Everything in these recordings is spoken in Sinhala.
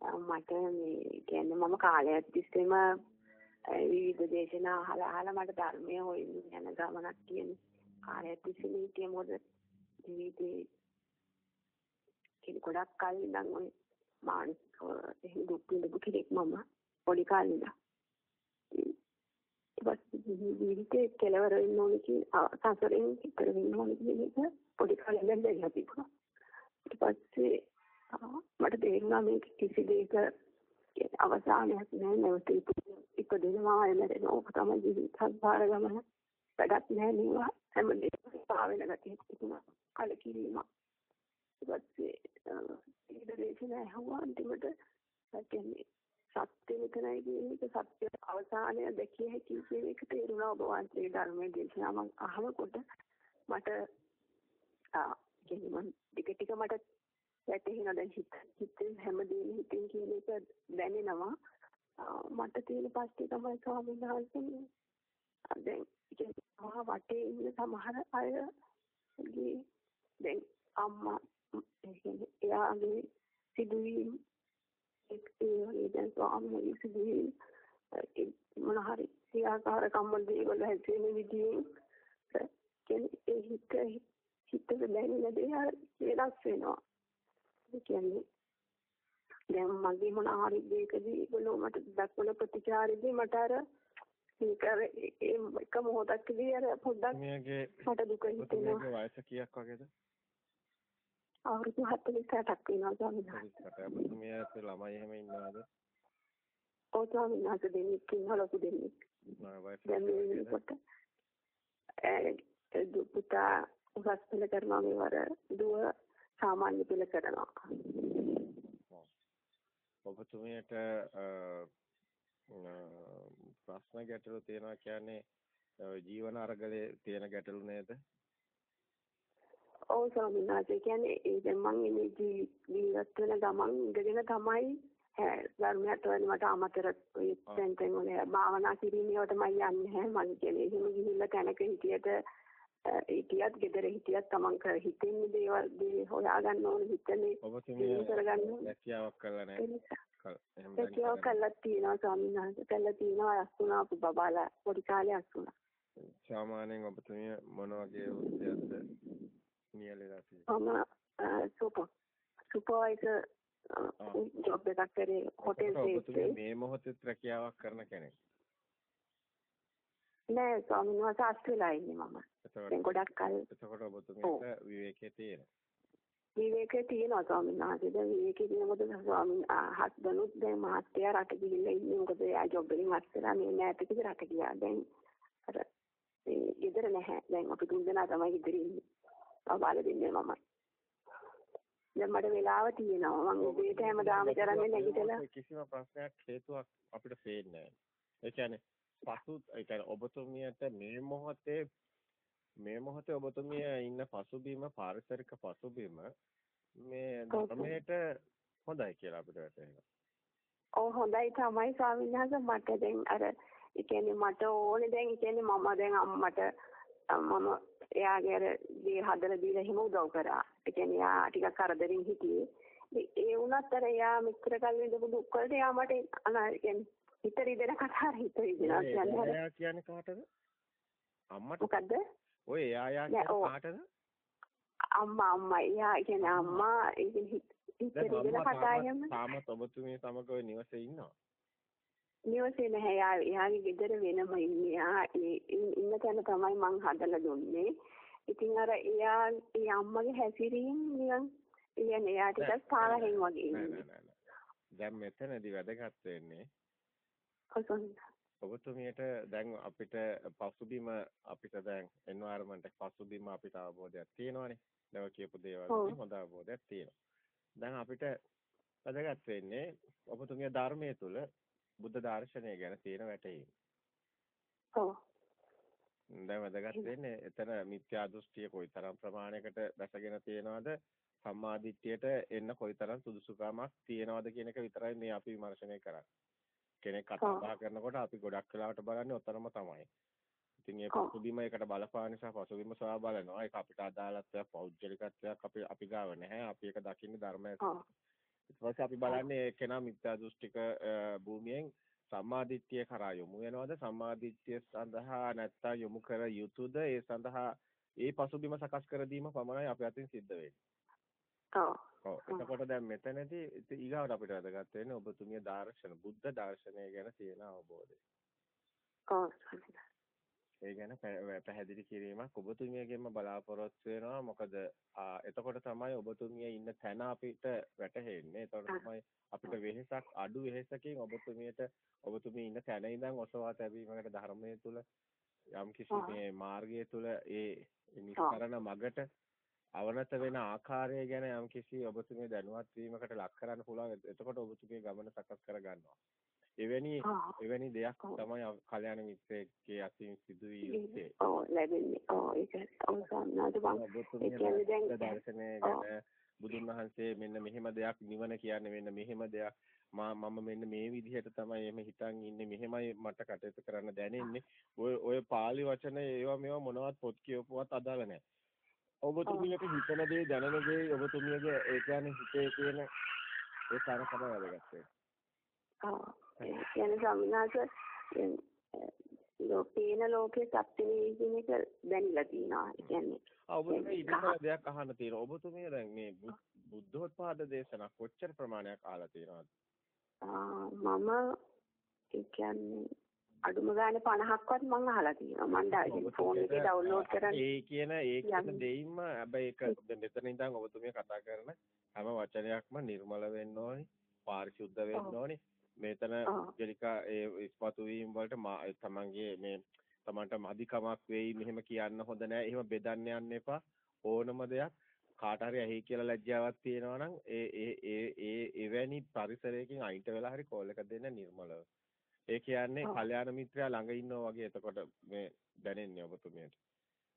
මට මේ කියන්නේ මම කාලයක් තිස්සේම විවිධ දේශනා අහලා අහලා මට ධර්මය හොයන්න යන ගමනක් කියන්නේ. කාලයක් තිස්සේ හිටියේ මොකද? ජීවිතේ කියන්නේ ගොඩක් කල් ඉඳන් ඔය මානසික එහෙම දුක් විඳපු කෙනෙක් මම පොඩි කාලේ ඉඳන්. ඊපස්සේ ජීවිතේ කෙලවර වෙන්න ඕනේ කියන සසරෙන් ඉතර වෙන්න ඕනේ කියන එක පොඩි කාලේ ඉඳන් දැනලා තිබුණා ඊට පස්සේ මට තේරුණා මේක කිසි දෙයක අවසානයක් නෑ. නැවත ඉපදෙනවා එළදෙන ඕක තමයි ජීවිත සංසාර ගමන වැඩක් නෑ. මේවා හැමදේම පාවෙන ගතියක් තිබුණා. කලකිරීම ඊට පස්සේ ඊට දේශන ඇහුවා අන්තිමට. කියන්නේ සත්‍ය මෙතනයි කියන එක සත්‍ය අවසානය දැකිය හැකි කියන එක තේරුණා. ඔබ වහන්සේගේ ධර්මයේ දේශනා මම අහනකොට මට ආ කියන්නේ මම ටික ටික මට වැටහෙනවා දැන් හිත හිතෙන් හැමදේම හිතෙන් කියන එක දැනෙනවා. මට තියෙන ප්‍රශ්නේ තමයි ස්වාමීන් වහන්සේ. දැන් මහා වටේ ඉන්න සමහර අය දැන් අම්මා එයාගේ සිදුවීම් එක් ඒ වගේ දැන් ස්වාමීන් සිදුවීම් මොන හරි සියාකාර කම්මල් දේවල් හැදෙන විදිහෙන් කියන්නේ ඒ හිත හිතට දැනෙන දේ වෙනස් වෙනවා. කියන්නේ. දැන් මගේ මොන හරි දෙයකදී ඒගොල්ලෝ මට දක්වන ප්‍රතිචාරෙදී මට අර ඒ එක මොහොතකදී අර පොඩ්ඩක් මට දුක හිතෙනවා. මේක වයස කීයක් වගේද? අවුරුදු 48ක් වෙනවා ස්වාමීන් මෙයාට ළමයි එහෙම ඉන්නවද? ඔව් ස්වාමීන් වහන්සේ දෙන්නෙක් ඉන්නවා ලොකු දෙන්නෙක්. දැන් මේ වෙනකොට ඒ දුපුතා උසස් පෙළ කරනවා මේවර දුව සාමාන්‍ය පෙළ කරනවා. ඔබතුමියට ප්‍රශ්න ගැටලු තියෙනවා කියන්නේ ජීවන අරගලේ තියෙන ගැටලු නේද? ඔව් ස්වාමීන් වහන්සේ කියන්නේ ඒ දැන් මම මේ ජීවත් වෙන ගමන් ඉඳගෙන තමයි ධර්මයට වෙන මට අමතර ඔය තැන් තැන් වල භාවනා කිරීමේවට මම යන්නේ මම කියන්නේ එහෙම ගිහිල්ලා තැනක හිටියට හිටියත් ගෙදර හිටියත් තමන් කර හිතෙන දේවල් දී හොයාගන්න ඕනේ හිතන්නේ ඔබතුමිය කරගන්න රැකියාවක් කරලා නැහැ. රැකියාවක් කරලා තියෙනවා ස්වාමීන් වහන්සේ. කරලා තියෙනවා අස්සුණා අපු බබාලා පොඩි කාලේ අස්සුණා සාමාන්‍යයෙන් ඔබතුමිය මොන වගේ වෘත්තියක්ද නියැලලා තියෙන්නේ? මම සුපර් සුපර්වයිසර් ජොබ් එකක් කරේ හොටෙල් එකේ. මේ මොහොතේ රැකියාවක් කරන කෙනෙක් නෑ ස්වාමීන් වහන්සේ අස්තෙලා ඉන්නේ මම. දැන් ගොඩක් කල් එතකොට ඔබතුමීට විවේකයේ තියෙන. විවේකයේ තියෙනවා ස්වාමීන් වහන්සේ. දැන් විවේකයේ තියෙනකොට ස්වාමීන් හස්බන්ඩ්ුත් දැන් මහත්තයා රට ගිහිල්ලා ඉන්නේ. මොකද එයා ජොබ් එකෙන් අස්තෙලා මේ නෑතකද රට ගියා. දැන් අර ඒ ගෙදර නැහැ. දැන් අපි තුන් දෙනා තමයි ගෙදර ඉන්නේ. බබාලා දෙන්නේ මම. දැන් මට වෙලාව තියෙනවා. මම උදේට හැමදාම කරන්නේ නැගිටලා කිසිම ප්‍රශ්නයක් හේතුවක් අපිට පේන්නේ නැහැ. ඒ කියන්නේ පසු ඒ කියන්නේ ඔබතුමියට මේ මොහොතේ මේ මොහොතේ ඔබතුමිය ඉන්න පසුබිම පාරිසරික පසුබිම මේ ධර්මයට හොඳයි කියලා අපිට වැටහෙනවා. ඔව් හොඳයි තමයි ස්වාමීන් වහන්සේ මට දැන් අර ඒ කියන්නේ මට ඕනේ දැන් ඒ කියන්නේ මම දැන් අම්මට මම එයාගේ අර දී හදලා දීලා එහෙම උදව් කරා. ඒ කියන්නේ එයා ටිකක් කරදරින් හිටියේ. ඒ වුණත් අර එයා මෙච්චර කල් විඳපු දුක් වලට එයා මට අනා කියන්නේ හිත රිදෙන කතා හිත රිදෙනවා කියන්නේ එයා කියන්නේ කාටද? අම්මට. මොකද්ද? ඔය එයා යා කියන්නේ කාටද? අම්මා අම්මා එයා කියන්නේ අම්මා ඒ හිත රිදෙන කතා එහෙම. තාමත් ඔබතුමිය සමග ඔය නිවසේ ඉන්නවා. නිවසේ නැහැ එයා එයාගේ ගෙදර වෙනම ඉන්නේ. එයා ඉන්න තැන තමයි මං හදලා දුන්නේ. ඉතින් අර එයා ඒ අම්මගේ හැසිරීම නිකන් කියන්නේ එයා ටිකක් පාරහෙන් වගේ ඉන්නේ. දැන් මෙතනදී වැදගත් වෙන්නේ ඔබතුමියට දැන් අපිට පසුබිම අපිට දැන් එන්වයරන්මන්ට් එක පසුබිම අපිට අවබෝධයක් තියෙනවානේ. දැන් කියපු දේවල් හොඳ අවබෝධයක් තියෙනවා. දැන් අපිට වැදගත් වෙන්නේ ඔබතුමිය ධර්මයේ තුල බුද්ධ දර්ශනය ගැන තියෙන වැටහීම. ඔව්. දැන් වැදගත් වෙන්නේ එතන මිත්‍යා දෘෂ්ටිය කොයිතරම් ප්‍රමාණයකට දැසගෙන තියෙනවද සම්මාදිට්ඨියට එන්න කොයිතරම් සුදුසුකමක් තියෙනවද කියන එක විතරයි මේ අපි විමර්ශනය කරන්නේ. කෙනෙක් කතා බහ කරනකොට අපි ගොඩක් වෙලාවට බලන්නේ ඔතනම තමයි. ඉතින් ඒ පසුබිම එකට බලපාන නිසා පසුබිම සොයා බලනවා. ඒක අපිට අදාළත්වයක් පෞද්ගලිකත්වයක් අපි අපි ගාව නැහැ. අපි ඒක දකින්නේ ධර්මය. ඊට පස්සේ අපි බලන්නේ කෙනා මිත්‍යා දෘෂ්ටික භූමියෙන් සම්මාදිට්ඨිය කරා යොමු වෙනවද සම්මාදිට්ඨිය සඳහා නැත්තම් යොමු කර යුතුද ඒ සඳහා ඒ පසුබිම සකස් කර දීම පමණයි අපි අතින් සිද්ධ වෙන්නේ. ඔව්. එතකොට දැන් මෙතනදී ඊගාවට අපිට වැදගත් වෙන්නේ ඔබතුමිය දර්ශන බුද්ධ දර්ශනය ගැන තියෙන අවබෝධය. ඔව්. ඒ ගැන පැහැදිලි කිරීමක් ඔබතුමියගෙන්ම බලාපොරොත්තු වෙනවා මොකද එතකොට තමයි ඔබතුමිය ඉන්න තැන අපිට වැටහෙන්නේ එතකොට තමයි අපිට වෙහෙසක් අඩු වෙහෙසකින් ඔබතුමියට ඔබතුමිය ඉන්න තැන ඉඳන් ඔසවා තැබීමකට ධර්මයේ තුල යම් කිසි මේ මාර්ගය තුල ඒ නිස්කරණ මගට අවනත වෙන ආකාරය ගැන යම් කිසි ඔබතුමිය දැනුවත් වීමකට ලක් කරන්න පුළුවන්. එතකොට ඔබතුමිය ගමන සකස් කර ගන්නවා එවැනි එවැනි දෙයක් තමයි කල්‍යාණ මිත්‍රයෙක්ගේ අතින් සිදු වී යුත්තේ. ඔව් ලැබෙන්නේ. ඔව් ඒක අවසන්නාද බං. ඒ කියන්නේ දැන් දර්ශනය ගැන බුදුන් වහන්සේ මෙන්න මෙහෙම දෙයක් නිවන කියන්නේ මෙන්න මෙහෙම දෙයක්. මම මෙන්න මේ විදිහට තමයි එමෙ හිතන් ඉන්නේ. මෙහෙමයි මට කටයුතු කරන්න දැනෙන්නේ. ඔය ඔය පාලි වචන ඒවා මේවා මොනවත් පොත් කියවපුවත් අදාළ නැහැ ඔබතුමියට හිතන දේ දැනෙන දේ ඔබතුමියගේ ඒ කියන්නේ හිතේ තියෙන ඒ සාර තමයි වැදගත් වෙන්නේ ඒ කියන්නේ ස්වාමීනාස ලෝකේන ලෝකේ සත්‍ය නේ කියන එක දැනিলা තියෙනවා. ඒ කියන්නේ ඔබතුමී ඉදිරියට දෙයක් අහන්න තියෙනවා. ඔබතුමී දැන් මේ බුද්ධෝත්පාද දේශනා කොච්චර ප්‍රමාණයක් අහලා තියෙනවද? මම ඒ කියන්නේ අඩුම ගානේ 50ක්වත් මම අහලා තියෙනවා. මම ඩායින් ෆෝන් එකේ ඩවුන්ලෝඩ් කරන් ඒ කියන ඒ කියන දෙයින්ම හැබැයි ඒක මෙතන ඉඳන් ඔබතුමිය කතා කරන හැම වචනයක්ම නිර්මල වෙන්න ඕනි, පාරිශුද්ධ වෙන්න ඕනි. මෙතන ජලිකා ඒ ඉස්පතු වීම වලට තමන්ගේ මේ තමන්ට අධිකමක් වෙයි මෙහෙම කියන්න හොඳ නැහැ. එහෙම බෙදන්න යන්න එපා. ඕනම දෙයක් කාට හරි ඇහි කියලා ලැජ්ජාවක් තියෙනවා නම් ඒ ඒ ඒ ඒ එවැනි පරිසරයකින් අයින්ට වෙලා හරි කෝල් එක දෙන්න නිර්මලව. ඒ කියන්නේ කල්යාණ මිත්‍රයා ළඟ ඉන්නවා වගේ එතකොට මේ දැනෙන්නේ ඔබතුමියට.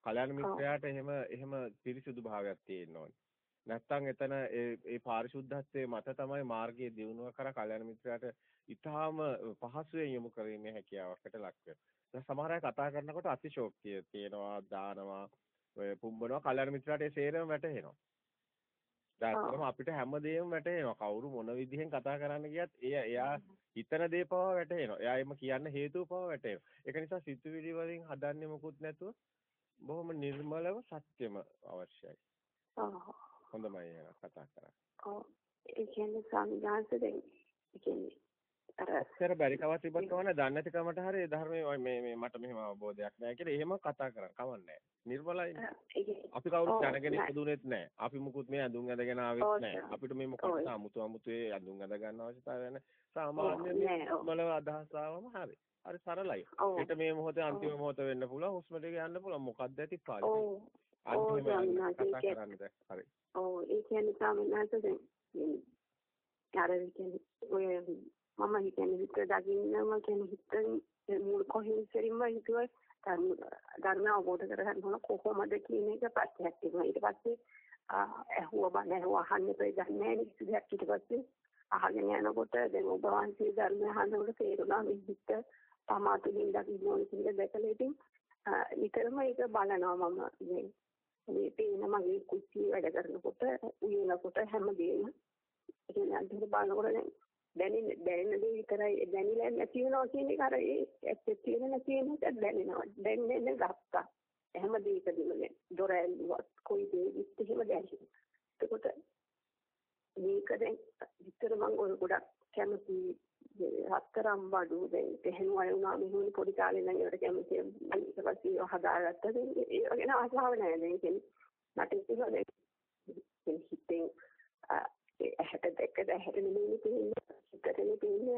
කල්යාණ මිත්‍රයාට එහෙම එහෙම පිරිසුදු භාවයක් තියෙන්න ඕනේ. නැත්තම් එතන ඒ ඒ පාරිශුද්ධත්වයේ මත තමයි මාර්ගයේ දියුණුව කර කල්‍යාණ මිත්‍රයාට ඊටාම පහසුවෙන් යොමු කිරීමේ හැකියාවකට ලක් වෙනවා. සමහර අය කතා කරනකොට අතිශෝක්තිය තියෙනවා, දානවා, ඔය පුම්බනවා කල්‍යාණ මිත්‍රයාට ඒ සේරම වැටහෙනවා. දැන් අපිට හැමදේම වැටහෙනවා. කවුරු මොන විදිහෙන් කතා කරන්න ගියත් එයා එයා හිතන දේ පවා වැටහෙනවා. එයා එම කියන්න හේතුව පවා වැටහෙනවා. ඒක නිසා සිතුවිලි වලින් හදන්නේ මොකුත් නැතුව බොහොම නිර්මලව සත්‍යම අවශ්‍යයි. හොඳමයි කතා කරා. ඔව් ඒ කියන්නේ සංඝාංශ දැන් ඒ කියන්නේ අස්සර බැරි කවක් තිබ්බත් කවන්න දන්නේ නැති කමට හරි ධර්මයේ මේ මේ මට මෙහෙම අවබෝධයක් නැහැ කියලා එහෙම කතා කරා කවන්නේ නිර්මලයි. අපි කවුරුත් දැනගෙන ඉපදුනේත් නැහැ අපි මුකුත් මේ ඇඳුම් ඇඳගෙන ආවෙත් නැහැ අපිට මේ මොකක්ද අමුතු අමුතු ඒ ඇඳුම් ඇඳ ගන්න අවශ්‍යතාවය නැහැ සාමාන්‍ය නිර්මල අදහස් ආවම හරි. හරි සරලයි. ඒට මේ මොහොතේ අන්තිම මොහොත වෙන්න පුළුවන්. හුස්ම ටික යන්න පුළුවන්. මොකක්ද ඇති පාලි අන්තිම කතා කරන්න හරි. ඔව් ඒ කියන්නේ සාමනාත දැන්? අර කියන්නේ ඔය මම හිතන්නේ විතර දකින්නම කියන්නේ හිතෙන් මුල් කොහෙන් සරින්ම හිතුවා ධර්ම අවබෝධ කරගන්න ඕන කොහොමද කියන එක පස්සෙක් තිබුණා ඊට පස්සේ ඇහුව බණ ඇහුව අහන්න එපා දන්නේ නැහැ නේ කිසිදයක් ඊට පස්සේ අහගෙන යනකොට දැන් ඔබ වහන්සේ ධර්ම අහනකොට තේරුණා මේ හිත තමාතුලින් දකින්න ඕන කියන දැකලා ඉතින් නිතරම ඒක බලනවා මම. මේ පේන මගේ කුස්සිය වැඩ කරනකොට උයනකොට හැමදේම. ඉතින් අන්තිමට බලනකොට දැන් දැනෙන දැනෙන දේ විතරයි. දැනෙලා නැති වෙනවා කියන එක අර ඒ ඇත්ත තියෙන නැති වෙන එක දැනෙනවා. දැනෙන්නේ ගත්තා හැම දෙයකදීම දැන් දොර ඇල්ලුවත් කොයි දෙයකිත් එහෙම දැනෙනවා එතකොට මේක දැන් විතර මම ඔය ගොඩක් කැමති හතරම් බඩු දැන් තෙහෙන් වය වුණා මෙහෙම පොඩි කාලේ නම් ඒකට කැමති ඊට පස්සේ හදාගත්තා දැන් ඒ වගේ ආසාව නැහැ දැන් කියන්නේ මට ඉතින් දැන් හිතෙන් ඇහැට දැක්ක ඇහැට නෙමෙයි තියෙන්නේ හිතට නෙමෙයි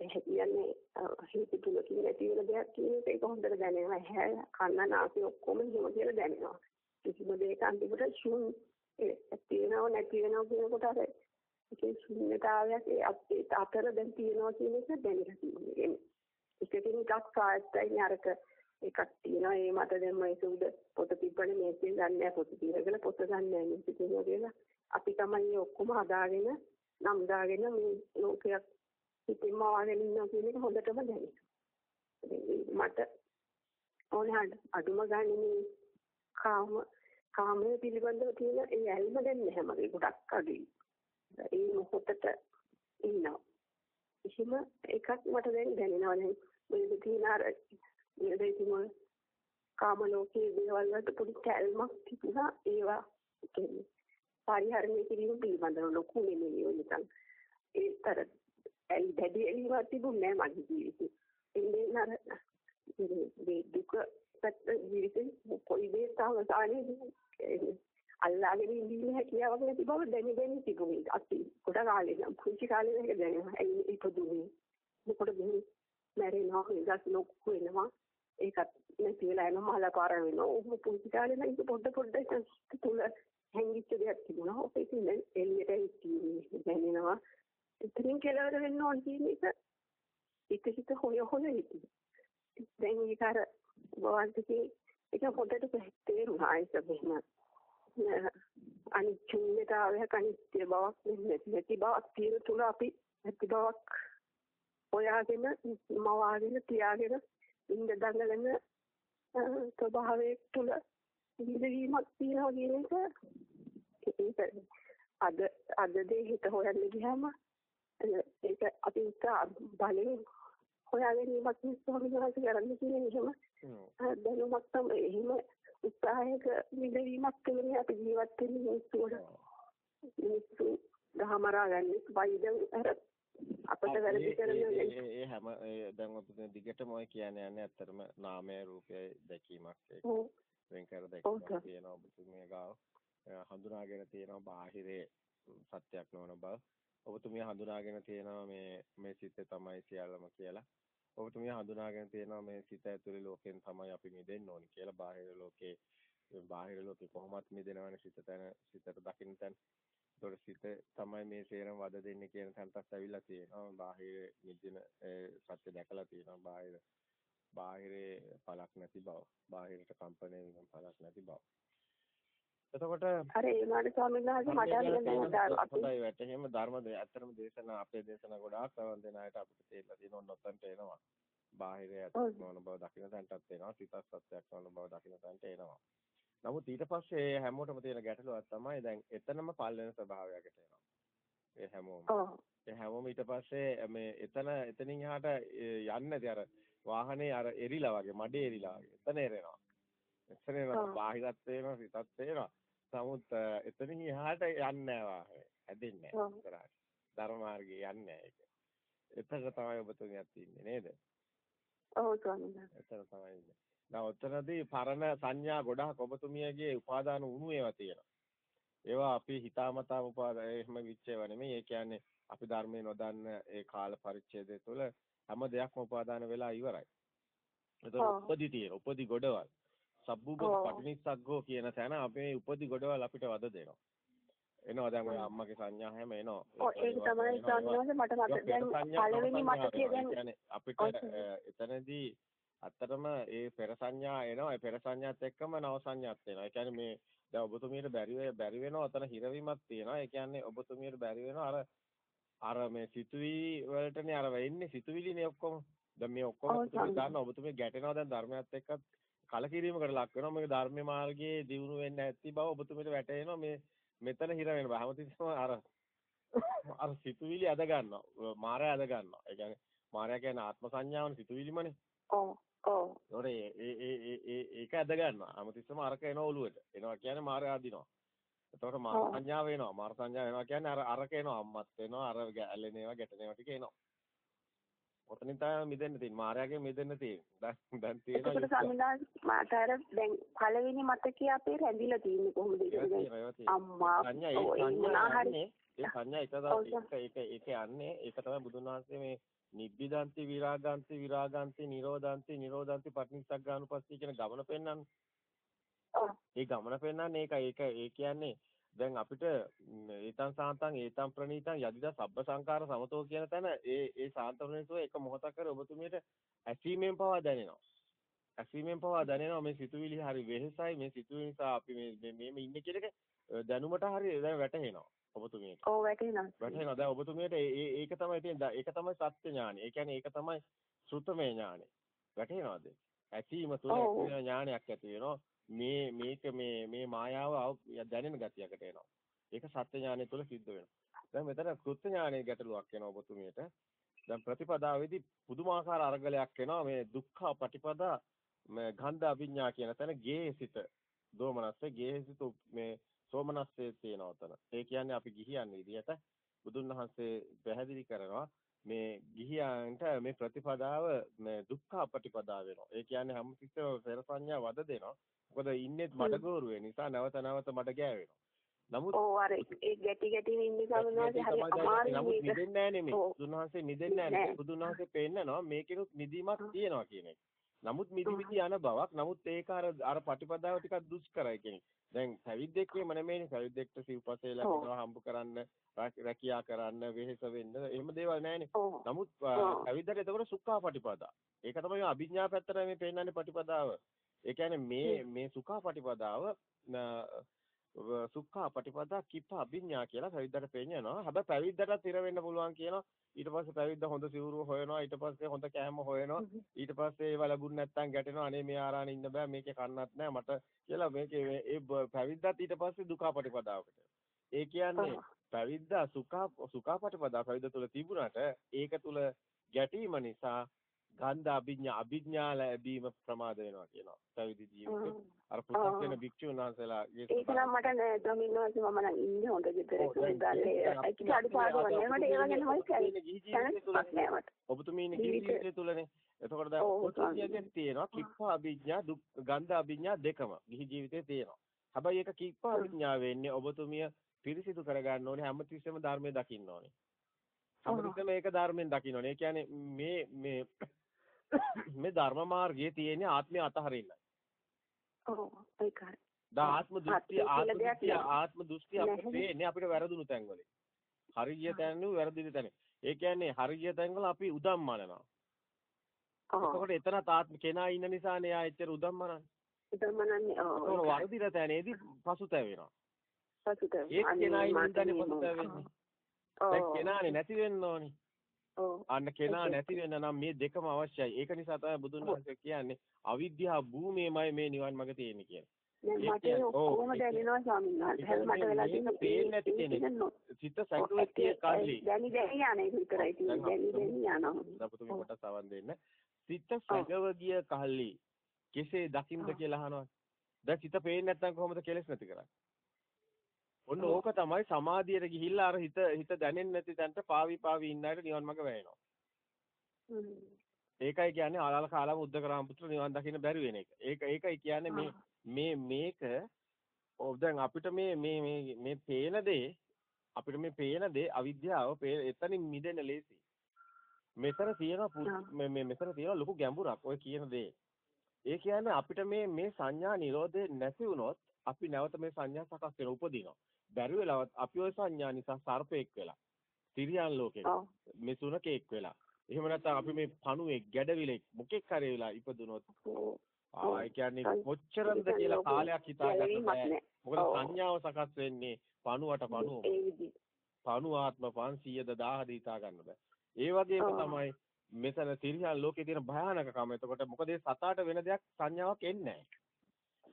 ඇහැ කියන්නේ හිත තුල කියන නැති වෙන දෙයක් කියන එක ඒක හොඳට දැනෙනවා. ඇහැ කන්න නාසය ඔක්කොම එහෙම කියලා දැනෙනවා. කිසිම දෙයක අන්තිමට ෂුන් ඒ තියෙනව නැති වෙනව කියනකොට අර ඒකේ ශුන්‍යතාවයක් ඒ අපේ අතර දැන් තියෙනවා කියන එක දැනලා තියෙනවා. ඒකකින් එකක් සායත්තයි අරක. එකක් තියෙනවා. ඒ මත දැන් මේ සුද පොත තිබ්බනේ මේකෙන් ගන්න නැහැ පොත තියගෙන පොත ගන්න නැහැ මේක තියෙනවා කියලා. අපි තමයි ඔක්කොම හදාගෙන නම් දාගෙන මේ ලෝකයක් හිතින්ම වහගෙන ඉන්නවා කියන එක හොඳටම දැනෙනවා. මට ඕනේ අඩුම ගන්න මේ කාම කාමයේ පිළිබඳව තියෙන ඒ ඇල්ම දැන් නැහැ මගේ ගොඩක් අඩුයි. ඒ මොහොතට ඉන්නවා. එහෙම එකක් මට දැන් දැනෙනවා දැන් මොකද තියෙන අර නිරදිම කාම ලෝකයේ දේවල් වලට පොඩි කැල්මක් තිබුණා ඒවා කියන්නේ පරිහරණය කිරීම පිළිබඳව ලොකු නෙමෙයි ඔය නිකන් ඒතර ඇයි දැඩි එළියක් තිබුණේ නැහැ මගේ ජීවිතේ. එන්නේ අර මේ දුක පැත්ත ජීවිතේ කොයි දේ අවසානයේ අල්ලාගෙන ඉඳින්න හැකියාවක් නැති බව දැනගෙන තිබුණේ. අපි කොට කාලේ නම් පුංචි කාලේ මේක දැනෙනවා. ඇයි ඉපදුනේ? මොකටද මේ මැරෙනවා ඉඳස් ලොකු වෙනවා. ඒකත් නැති වෙලා යන මලපාර වෙනවා. ඔහොම පුංචි කාලේ නම් ඒක පොඩ පොඩ තුල හැංගිච්ච දෙයක් තිබුණා. ඔක ඉතින් එළියට ඉන්නේ දැනෙනවා. ඉතින් කෙලවර වෙන්න ඕන කියන එක හිත හිත හොය හොය හිටියේ. දැන් ඒක අර වාන්තිකේ ඒක හොඳට තේරුණා ඒක මෙහෙම. අනිත්‍යතාවයක් අනිත්‍ය බවක් නැති බවක් තියෙන තුල අපි නැති බවක් හොයාගෙන මවාගෙන තියාගෙන ඉන්න දඟලන ස්වභාවයක් තුල විඳවීමක් තියෙනවා කියන එක. ඒක අද අද දේ හිත හොයන්න ගියාම ඒක අපි උත්සාහ බලෙන් හොයාගැනීමක් ස්වාමීන් වහන්සේ කරන්න කියන එහෙම දැනුමක් තමයි එහෙම උත්සාහයක විඳවීමක් තුළින් අපි ජීවත් වෙන්නේ මිනිස්සුන්ට මිනිස්සු දහමරා ගන්න වයිද අර අපිට වැරදි කරන ඒ හැම දැන් ඔතන දිගටම ඔය කියන්නේ යන්නේ ඇත්තටම නාමය රූපය දැකීමක්. ඒක වෙන් කර දැකීමක් තියෙනවා ඔබතුමිය ගාව හඳුනාගෙන තියෙනවා බාහිරේ සත්‍යයක් නොවන බව ඔබතුමිය හඳුනාගෙන තියෙනවා මේ මේ සිතේ තමයි සියල්ලම කියලා. ඔබතුමිය හඳුනාගෙන තියෙනවා මේ සිත ඇතුලේ ලෝකෙන් තමයි අපි මිදෙන්න ඕනි කියලා. බාහිර ලෝකේ බාහිර ලෝකේ කොහොමත් මිදෙනවනේ සිත තැන සිතට දකින්න තැන. ඒතකොට සිත තමයි මේ සේරම වද දෙන්නේ කියන තැනටත් ඇවිල්ලා තියෙනවා. බාහිර මිදින සත්‍ය දැකලා තියෙනවා. බාහිර බාහිරේ පළක් නැති බව. බාහිරට කම්පණය වෙන පළක් නැති බව. එතකොට අර ඒ මාඩ ස්වාමීන් වහන්සේ මට හොඳයි වැටෙහෙම ධර්ම ඇත්තටම දේශනා අපේ දේශනා ගොඩාක් සවන් දෙන අයට අපිට තේරලා තියෙන ඔන්න ඔතනට එනවා. බාහිරය ඇත්තක් නොවන බව දකින්න තැනටත් එනවා. සිතක් සත්‍යයක් නොවන බව දකින්න තැනට එනවා. නමුත් ඊට පස්සේ හැමෝටම තියෙන ගැටලුවක් තමයි දැන් එතනම පල් වෙන ස්වභාවයකට එනවා. ඒ හැමෝම. ඒ හැමෝම ඊට පස්සේ මේ එතන එතනින් එහාට යන්නේ නැති අර වාහනේ අර එරිලා වගේ මඩේ එරිලා වගේ. එතන එරෙනවා. එතන එනවා බාහිරත් වෙනවා සිතත් වෙනවා. නමුත් එතනින් එහාට යන්නේ නැහැ හැදෙන්නේ නැහැ. ධර්ම මාර්ගේ යන්නේ නැහැ ඒක. එතන තමයි ඔබතුමියක් තින්නේ නේද? ඔව් ස්වාමීන් වහන්සේ. එතන තමයි ඉන්නේ. දැන් ඔතනදී පරණ සංඥා ගොඩාක් ඔබතුමියගේ උපාදාන වුණු ඒවා තියෙනවා. ඒවා අපි හිතාමතා උපාදාන එහෙම විච්චේව නෙමෙයි. ඒ කියන්නේ අපි ධර්මයේ නොදන්න ඒ කාල පරිච්ඡේදය තුළ හැම දෙයක්ම උපාදාන වෙලා ඉවරයි. එතකොට උපදි තියෙන උපදි ගොඩවල්. සබ්බුබ පටිනිස්සග්ගෝ කියන තැන අපේ උපදි ගොඩවල් අපිට වද දෙනවා. එනවා දැන් ඔය අම්මගේ සංඥා හැම එනවා. ඔව් ඒක තමයි සංඥාවේ මට මතක දැන් පළවෙනි මතකයේ දැන් අපිට එතනදී අත්තටම ඒ පෙර සංඥා එනවා. ඒ පෙර සංඥාත් එක්කම නව සංඥාත් එනවා. ඒ කියන්නේ මේ දැන් ඔබතුමියට බැරි බැරි වෙනවා. අතන හිරවීමක් තියෙනවා. ඒ කියන්නේ ඔබතුමියට බැරි වෙනවා අර අර මේ සිතුවිලි වලටනේ අර වෙන්නේ සිතුවිලිනේ ඔක්කොම. දැන් මේ ඔක්කොම සිතුවිලි ගන්න ඔබතුමේ ගැටෙනවා දැන් ධර්මයත් එක්ක කලකිරීමකට ලක් වෙනවා. මේක ධර්ම මාර්ගයේ දියුණු වෙන්න ඇති බව ඔබතුමේට වැටහෙනවා. මේ මෙතන හිර වෙනවා. හැමතිස්සම අර අර සිතුවිලි අද ගන්නවා. මායя අද ගන්නවා. ඒ කියන්නේ මායя කියන්නේ ආත්ම සංඥාවනේ සිතුවිලිමනේ. ඔව්. ඔව්. ඒ ඒ ඒ ඒක අද ගන්නවා. හැමතිස්සම අරක එනවා ඔලුවට. එනවා කියන්නේ මායя අදිනවා. එතකොට මාර සංඥාව වෙනවා මාර සංඥාව වෙනවා කියන්නේ අර අරක එනවා අම්මත් වෙනවා අර ඇලෙන ඒවා ගැටෙන ඒවා ටික එනවා ඔතනින් තමයි මිදෙන්න තියෙන්නේ. මායාවෙන් මිදෙන්න තියෙන්නේ. දැන් දැන් තියෙනවා. ඒකට සමිනාස් මාට අර දැන් පළවෙනි මතකයේ අපේ රැඳිලා තියෙන්නේ කොහොමද ඒක අම්මා සංඥා ඒ සංඥා එක එක යන්නේ ඒක තමයි බුදුන් වහන්සේ මේ නිබ්බිදන්ති විරාගන්ති විරාගන්ති නිරෝධන්ති නිරෝධන්ති පටිනිස්සග්ගානුපස්සී කියන ගමන පෙන්වන්නේ. ඒ ගමන පෙන්වන්නේ ඒක ඒක ඒ කියන්නේ දැන් අපිට ඒතං සාන්තං ඒතං ප්‍රණීතං යදිදා සබ්බ සංකාර සමතෝ කියන තැන ඒ ඒ සාන්ත ප්‍රණීතෝ එක මොහොතක් කර ඔබතුමියට ඇසීමෙන් පවා දැනෙනවා. ඇසීමෙන් පවා දැනෙනවා මේ සිතුවිලි හරි වෙහෙසයි මේ සිතුවිලි නිසා අපි මේ මේ ඉන්නේ කියන එක දැනුමට හරි දැන් වැටහෙනවා. ඔබතුමියට. ඔව් වැටහෙනවා. වැටහෙනවා. දැන් ඔබතුමියට ඒක තමයි තියෙන ඒක තමයි සත්‍ය ඥානෙ. ඒ කියන්නේ ඒක තමයි සුතමේ ඥානෙ. වැටහෙනවද? ඇසීම තුළ ඥානයක් ඇති වෙනවා. මේ මේක මේ මේ මායාව දැනෙන ගතියකට එනවා. ඒක සත්‍ය ඥානය තුළ සිද්ධ වෙනවා. දැන් මෙතන කෘත්‍ය ඥානයේ ගැටලුවක් එනවා ඔබතුමියට. දැන් ප්‍රතිපදාවේදී පුදුමාකාර අරගලයක් එනවා මේ දුක්ඛ පටිපදා මේ ගන්ධ අභිඥා කියන තැන ගේසිත දෝමනස්සේ ගේසිත මේ සෝමනස්සේ තියෙනවා උතන. ඒ කියන්නේ අපි ගිහියන් විදියට බුදුන් වහන්සේ පැහැදිලි කරනවා මේ ගිහියන්ට මේ ප්‍රතිපදාව මේ දුක්ඛ පටිපදා වෙනවා. ඒ කියන්නේ හැමතිස්සෙම පෙර සංඥා වද දෙනවා. මොකද ඉන්නේ මඩගෝරුවේ නිසා නැවත නැවත මඩ ගෑවෙනවා. නමුත් ඔව් අර ඒ ගැටි ගැටි ඉන්නේ කවුනාසේ හරි අමාරුයි නමුත්. නිදෙන්නේ නැහැ නෙමෙයි. ඔව්. බුදුන් වහන්සේ නිදෙන්නේ නැහැ නෑ. නෙමෙයි. බුදුන් වහන්සේ පෙන්නනවා මේකෙනුත් නිදීමක් තියෙනවා කියන එක. නමුත් මිදි මිදි යන බවක්. නමුත් ඒක අර අර පටිපදාව ටිකක් දුෂ්කරයි කියන එක. දැන් පැවිද්දෙක් එහෙම නෙමෙයිනේ. පැවිද්දෙක්ට සිව්පසේ ලැබෙනවා හම්බ කරන්න, රැක්- රැකියා කරන්න, වෙහෙස වෙන්න. එහෙම දේවල් නැහැනේ. නමුත්. පැවිද්දට එතකොට සුඛා පටිපදා. ඒක තමයි අභිඥා පැත්තට මේ පෙන්නන්නේ පටිපදාව. ඒ කියන්නේ මේ මේ සුඛා පටිපදාව න- සුඛා පටිපදා කිප්ප අභිඥා කියලා පැවිද්දට පෙන්නනවා. හැබැයි පැවිද්දටත් ඉර වෙන්න පුළුවන් කියනවා. ඊට පස්සේ පැවිද්ද හොඳ සිවුරුව හොයනවා. ඊට පස්සේ හොඳ කෑම හොයනවා. ඊට පස්සේ ඒව ලැබුණ නැත්නම් ගැටෙනවා. අනේ මේ ආරාණ ඉන්න බෑ. මේකේ කන්නත් නැහැ මට කියලා මේකේ ඒ පැවිද්දත් ඊට පස්සේ දුකා පටිපදාවකට. ඒ කියන්නේ පැවිද්දා සුඛා සුඛා පටිපදා පැවිද්ද තුල තිබුණාට ඒක තුල ගැටීම නිසා ගන්ධ අභිඥා අභිඥා ලැබීම ප්‍රමාද වෙනවා කියනවා. පැවිදි ජීවිතේ අර පුතක් වෙන භික්ෂුන් වහන්සේලාගේ ඒක නම් මට නෑ ස්වාමීන් වහන්සේ මම නම් ඉන්නේ හොඳ ගෙදර ගල්ලේ ඒක අඩපාඩු වන්නේ මට ඒව ගැන මම ජීවිතේ නෑ. මට ඔබතුමී ඉන්නේ ගිහි ජීවිතය තුලනේ එතකොට දැන් ඔබතුමියගෙන් තියෙනවා කිප්ප අභිඥා දුක් ගන්ධ අභිඥා දෙකම ගිහි ජීවිතේ තියෙනවා. හැබැයි ඒක කිප්ප අභිඥා වෙන්නේ ඔබතුමිය පිරිසිදු කරගන්න ඕනේ හැමතිස්සෙම ධර්මයේ දකින්න ඕනේ. හැමතිස්සෙම ඒක ධර්මයෙන් දකින්න ඕනේ. ඒ කියන්නේ මේ මේ මේ ධර්ම මාර්ගයේ තියෙන ආත්මය අතහරින්නයි ඔව් ඒකයි දැන් ආත්ම දෘෂ්ටි ආත්ම දෘෂ්ටි. ආත්ම දෘෂ්ටි අපිට. පේන්නේ අපිට වැරදුණු තැන්වල. හරිය තැන්වල වැරදින තැන. ඒ කියන්නේ හරිය තැන්වල අපි උදම් මනනවා. ඔව් එතකොට එතන තාත්ම කෙනා ඉන්න නිසානේ යා එච්චර උදම් මනන්නේ. ඉතමනන්නේ ඔව් එතකොට වරදින තැනේදී පසුතැවෙනවා. පසුත ඒ කෙනා ඉන්න තැනේ පසුතැවෙන්නේ. දැන් කෙනානේ නැති වෙන්න ඕනේ. අන්න කෙනා නැති වෙන්න නම් මේ දෙකම අවශ්‍යයි. ඒක නිසා තමයි බුදුන් වහන්සේ කියන්නේ අවිද්‍යාව භූමියමයි මේ නිවන් මඟ තියෙන්නේ ඒ මට ඔක්කොම දැනෙනවා ස්වාමීන් වහන්සේ. මට වෙලා මේක පේන්නේ නැති කෙනෙක්. සිත සැඟවෙච්ච කල්ලි. දැනි දැනි යන්නේ විතරයි තියෙන්නේ. දැනි දැනි යනවා. දපතුමි කොට සවන් දෙන්න. සිත සැඟව ගිය කල්ලි කෙසේ දකින්ද. කියලා අහනවා. දැන් සිත පේන්නේ නැත්නම් කොහොමද කෙලස් නැති කරන්නේ? ඔන්න. ඕක තමයි සමාධියට ගිහිල්ලා අර හිත හිත දැනෙන්නේ නැති තැනට පාවි පාවි ඉන්න අයට නිවන් මඟ වැයෙනවා. ඒකයි කියන්නේ ආලාල කාලම උද්දකරාම පුත්‍ර නිවන් දකින්න බැරි වෙන එක. ඒක ඒකයි කියන්නේ මේ මේ මේක ඔව් දැන් අපිට මේ මේ මේ මේ පේන දේ අපිට මේ පේන දේ අවිද්‍යාව එතනින් මිදෙන්න ලේසි. මෙතන තියෙන මේ මෙතන තියෙන ලොකු ගැඹුරක් ඔය කියන දේ. ඒ කියන්නේ අපිට මේ මේ සංඥා නිරෝධය නැති වුණොත් අපි නැවත මේ සංඥා සකස් වෙන උපදිනවා. බැරි වෙලාවත් අපි ওই සංඥා නිසා සර්පෙක් වෙලා තිරියන් ලෝකෙක ඔව්. මේ සුනකෙක් වෙලා එහෙම නැත්නම් අපි මේ පණුවෙක් ගැඩවිලෙක් මොකෙක් හරි වෙලා ඉපදුනොත්. ආ ඒ කියන්නේ. කොච්චරද කියලා කාලයක් හිතාගන්න බෑ. මොකද. සංඥාව සකස් වෙන්නේ පණුවට විදි. පණු ආත්ම 500ද 1000ද හිතා ගන්න බෑ. ඒ වගේම. තමයි මෙතන තිරියන් ලෝකේ තියෙන භයානකකම. එතකොට මොකද ඒ සතාට වෙන දෙයක් සංඥාවක් එන්නේ නැහැ.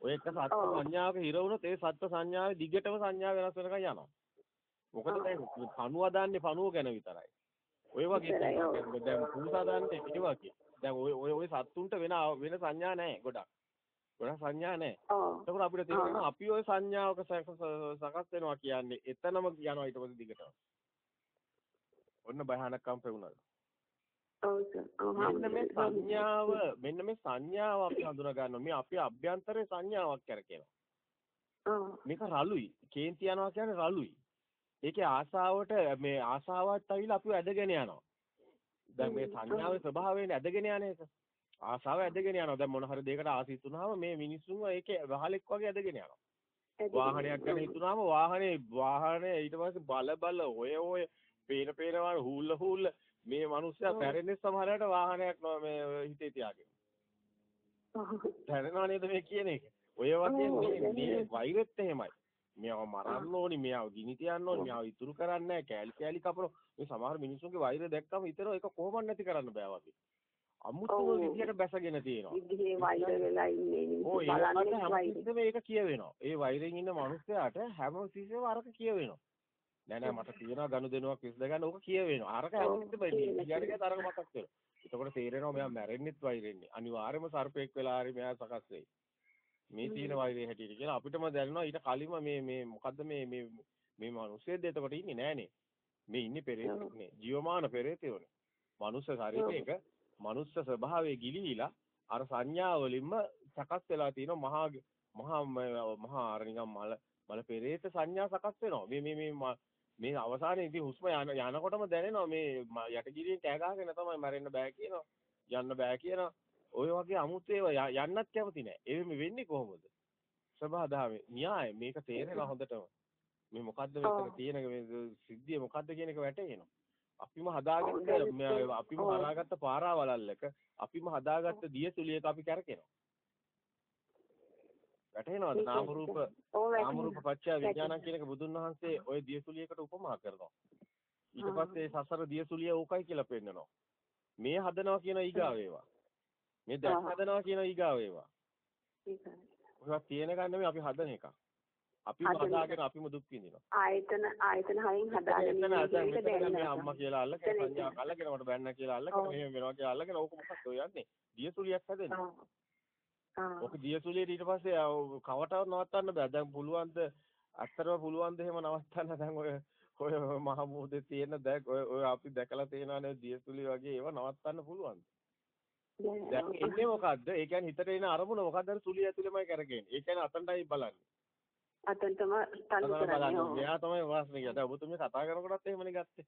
ඔය එක සත්ත්ව. සංඥාවක හිර වුණොත් ඒ සත්ත්ව සංඥාවේ දිගටම සංඥා වෙනස් වෙනකන් යනවා. මොකද. දැන් පණුව දාන්නේ පණුව ගැන විතරයි. ඔය වගේ. දැන් පූසා දාන්නේ ඒ වගේ. දැන් ඔය ඔය ඔය සත්තුන්ට වෙන වෙන සංඥා නැහැ ගොඩක්. ගොඩක් සංඥා නැහැ. එතකොට අපිට තේරෙනවා අපි ওই සංඥාවක සකස් වෙනවා කියන්නේ එතනම යනවා ඊට පස්සේ දිගටම. ඔන්න භයානකම් පෙවුනද. මෙන්න මේ සංඥාව මෙන්න මේ සංඥාව අපි හඳුනා ගන්නවා. මේ අපේ අභ්‍යන්තරේ සංඥාවක් කරකිනවා. මේක රළුයි. කේන්ති යනවා කියන්නේ රළුයි. ඒකේ ආසාවට මේ ආසාවත් ඇවිල්ලා අපිව ඇදගෙන යනවා. දැන් මේ සංඥාවේ ස්වභාවයෙන් ඇදගෙන යන එක. ආසාව ඇදගෙන යනවා. දැන් මොන හරි දෙයකට ආසිත වුණාම මේ මිනිස්සුන්ව ඒකේ වහලෙක් වගේ ඇදගෙන යනවා. වාහනයක් ගැන හිතුනාම වාහනේ වාහනේ ඊට පස්සේ බල බල ඔය ඔය පේන පේනවා හූල්ල හූල්ල මේ මිනිස්සයා. පැරෙන්නේ සමහරවිට වාහනයක් නෝ මේ හිතේ තියාගෙන. පැරෙනවා නේද මේ කියන එක. ඔය වගේ මේ වෛරෙත් එහෙමයි. මෙයාව මරන්න ඕනි, මෙයාව ගිනි තියන්න ඕනි, මෙයාව ඉතුරු කරන්නේ නැහැ, කෑලි කෑලි කපන. මේ සමහර මිනිස්සුන්ගේ වෛරය දැක්කම හිතනවා ඒක කොහොමද නැති කරන්න බෑ වගේ. අමුතුම. විදියට බැසගෙන තියෙනවා. විදිහේ වෛර වෙලා ඉන්නේ මිනිස්සු බලන්නේ වෛරේ. හැමතිස්සෙම ඒක කියවෙනවා. ඒ වෛරයෙන් ඉන්න මිනිස්සයාට හැම තිස්සෙම අරක කියවෙනවා. නෑ නෑ මට තියෙනවා ගනුදෙනුවක් විසඳ ගන්න ඕක කියවෙනවා. අරක බෑ. ඊයරගේ තරක මතක් වෙනවා. එතකොට තේරෙනවා මෙයා මැරෙන්නෙත් වෛරෙන්නේ. අනිවාර්යයෙන්ම සර්පෙක් වෙලා හරි මෙයා සකස් වෙයි. මේ තියෙන වෛරය හැටියට කියලා අපිටම දැනෙනවා ඊට කලින්ම මේ මේ මොකද්ද මේ මේ මේ මිනිස්සෙද්ද එතකොට ඉන්නේ නෑනේ. මේ ඉන්නේ පෙරේතෙක් නේ. ජීවමාන පෙරේතයෝනේ. මනුස්ස ශරීරයක මනුස්ස ස්වභාවයේ ගිලිහිලා අර සංඥා වලින්ම සකස් වෙලා තියෙන මහා මහා මහා අර නිකන් මල මල පෙරේත සංඥා සකස් වෙනවා. මේ මේ මේ මේ අවසානයේ ඉතින් හුස්ම යන යනකොටම දැනෙනවා මේ යටගිරියෙන් කෑ ගහගෙන තමයි මැරෙන්න බෑ කියනවා. යන්න බෑ කියනවා. ඔය වගේ අමුතු ඒවා යන්නත් කැමති නෑ. එහෙම වෙන්නේ කොහොමද? සබහාදාමේ න්‍යාය මේක තේරෙනවා හොඳටම. මේ මොකද්ද මෙතන තියෙන මේ සිද්ධිය මොකද්ද කියන එක වැටහෙනවා. අපිම හදාගත්ත අපිම හදාගත්ත පාරාවලල්ලක අපිම හදාගත්ත දියසුලියක අපි කරකිනවා. වැටහෙනවද නාම රූප නාම රූප පත්‍ය විඥානං කියන එක බුදුන් වහන්සේ ওই දියසුලියකට උපමා කරනවා. ඊට පස්සේ සසර දියසුලිය ඕකයි කියලා පෙන්නනවා. මේ හදනවා කියන ඊගාව ඒවා. මේ දැක් හදනවා කියන ඊගාව ඒවා. ඒකයි. තියෙන ගන්න නෙමෙයි අපි හදන එක. අපිම හදාගෙන අපිම දුක් විඳිනවා. ආයතන ආයතන හයින් හදාගෙන ඉන්න මේ අම්මා කියලා අල්ලගෙන සංඥාවක් අල්ලගෙන මට බැන්න කියලා අල්ලගෙන මෙහෙම වෙනවා කියලා අල්ලගෙන ඕක මොකක්ද ඔය යන්නේ? දියසුලියක් හැදෙන්නේ. ඕක දියසුලියට ඊට පස්සේ කවටව නවත්තන්න බෑ. දැන් පුළුවන්ද අත්‍තරම පුළුවන්ද එහෙම නවත්තන්න දැන් ඔය ඔය මහ මුහුදේ තියෙන දැන් ඔය අපි දැකලා තියෙනවානේ දියසුලිය වගේ ඒවා නවත්තන්න පුළුවන්ද? දැන් එන්නේ මොකද්ද? ඒ කියන්නේ හිතට එන අරමුණ මොකද්ද? අර සුලිය ඇතුළෙමයි කරගෙන. ඒ කියන්නේ අතන්ටයි බලන්නේ. අතන්ටම තල්ලු කරන්නේ. මෙයා තමයි වාසනේ කියන්නේ. ඔබතුමිය කතා කරනකොටත් එහෙමනේ ගත්තේ.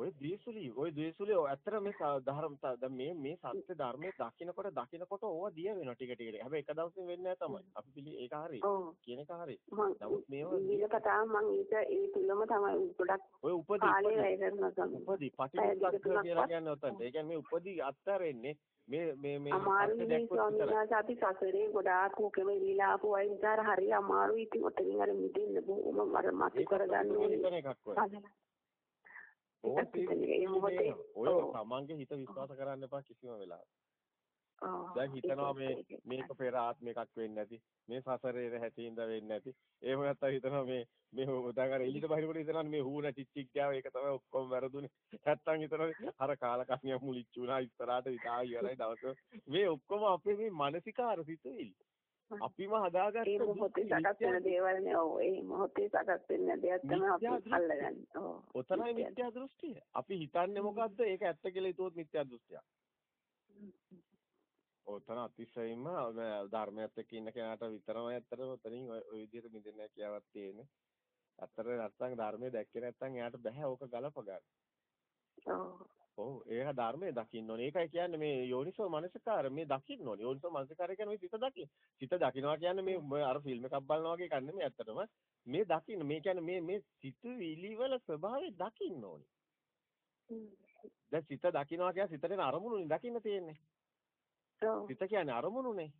ඔය ද්වේසුලි ඔය ද්වේසුලි ඇත්තට මේ ධර්ම දැන් මේ මේ සත්‍ය ධර්මයේ දකින්නකොට දකින්නකොට ඕවා දිය වෙනවා ටික ටික. හැබැයි එක දවසෙන් වෙන්නේ නැහැ තමයි. අපි පිළි ඒක හරි. කියන එක හරි. නමුත් මේවා ඊළ කතාව මම ඒක ඒ තුලම තමයි ගොඩක් ඔය උපදී කාලේ වැය කරනවා. උපදී පටිච්චසමුප්පාද කියලා කියන්නේ ඔතන. ඒ කියන්නේ මේ උපදී අත්තරෙන්නේ මේ මේ මේ අමාරුයි ස්වාමීන් වහන්සේ අපි සසරේ ගොඩාක් ඕකෙම ඉලිලා ආපු අය විතර හරි අමාරුයි ඉතින් ඔතනින් අර මිදෙන්න බොහොම අර මතු කරගන්න ඕනේ. ඔය තමන්ගේ හිත විශ්වාස කරන්න එපා කිසිම වෙලාවක. දැන් හිතනවා මේ මේක පෙර ආත්මයක් වෙන්නේ නැති මේ සසරේ හැටින්ද වෙන්නේ නැති. එහෙම නැත්නම් හිතනවා මේ මේ දැන් අර එළියට බහිනකොට හිතනවා මේ හූන චිච්චික් ගාව ඒක තමයි ඔක්කොම වැරදුනේ. නැත්තම් හිතනවා අර කාලකන්‍ය මුලිච්චු වුණා ඉස්සරහට ඉවරයි දවස මේ ඔක්කොම අපේ මේ මානසිකාර සිතුවිලි අපිම හදාගත්ත ඒ මොහොතේ සකස් වෙන දේවල් නේ ඔව්. ඒ මොහොතේ සකස් වෙන දේවල් තමයි අපි අල්ලගන්නේ. ඔව්. ඔතනයි මිත්‍යා දෘෂ්ටිය. අපි හිතන්නේ මොකද්ද? ඒක ඇත්ත කියලා හිතුවොත් මිත්‍යා දෘෂ්ටියක්. ඔතන අතිශයින්ම ධර්මයත් එක්ක ඉන්න කෙනාට විතරමයි ඇත්තටම ඔතනින් ওই විදිහට මිදෙන්න කියාවක් තියෙන්නේ. ඇත්තට නැත්තම් ධර්මයේ දැක්කේ නැත්තම් එයාට බෑ ඕක ගලප ගන්න. ඔව්. ඔව් ඒක ධර්මයේ දකින්න ඕනේ. ඒකයි කියන්නේ මේ යෝනිසෝ මනසකාර මේ දකින්න ඕනේ. යෝනිසෝ මනසකාර කියන්නේ මේ සිත දකින්න. සිත දකින්නවා කියන්නේ මේ අර ෆිල්ම් එකක් බලනවා වගේ එකක් නෙමෙයි ඇත්තටම. මේ දකින්න මේ කියන්නේ මේ මේ සිත විලිවල ස්වභාවය දකින්න ඕනේ. දැන් සිත දකින්නවා කියන්නේ සිතේ අරමුණුනේ දකින්න තියෙන්නේ. සිත කියන්නේ අරමුණුනේ.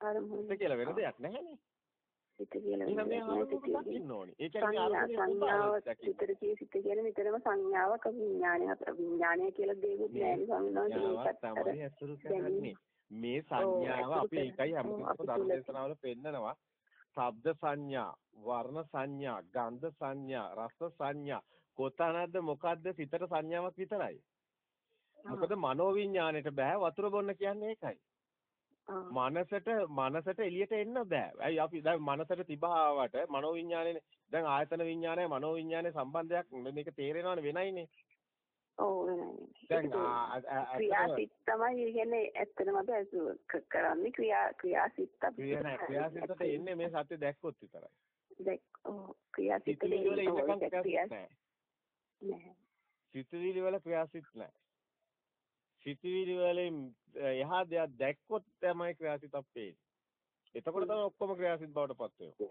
අරමුණු. සිත කියලා වෙන දෙයක් නැහැනේ. සිත කියලා දකින්න ඕනේ. ඒ කියන්නේ සංඥාව සිතට කිය සිත කියන්නේ නිතරම සංඥාවක් විඥානයක් විඥානය කියලා දෙයක් නෑ ස්වාමීන් මේ සංඥාව අපි එකයි හැමතිස්සම ධර්ම දේශනාවල පෙන්නනවා. ශබ්ද සංඥා, වර්ණ සංඥා, ගන්ධ සංඥා, රස සංඥා. කොතනද මොකද්ද සිතට සංඥාවක් විතරයි. මොකද මනෝවිඤ්ඤාණයට බෑ වතුර බොන්න කියන්නේ ඒකයි. මනසට මනසට එළියට එන්න බෑ. ඇයි අපි දැන් මනසට තිබාවට මනෝවිඤ්ඤාණයනේ දැන් ආයතන විඤ්ඤාණය මනෝවිඤ්ඤාණය සම්බන්ධයක් මේක තේරෙනවනේ වෙනයිනේ. ඔව් වෙනයි. දැන් ක්‍රියාසිත තමයි කියන්නේ ඇත්තටම අපි කරන්නේ ක්‍රියා ක්‍රියාසිත අපි ක්‍රියා නෑ ක්‍රියාසිතට එන්නේ මේ සත්‍ය දැක්කොත් විතරයි. දැක් ඔව් ක්‍රියාසිත වල ඉන්නකම් ක්‍රියාසිත. නෑ. සිතුවිලි වල ක්‍රියාසිත නෑ. සිතුවිලි වලින් එහා දෙයක් දැක්කොත් තමයි ක්‍රියාසිතක් පේන්නේ. එතකොට තමයි ඔක්කොම ක්‍රියාසිත බවට පත් වෙන්නේ.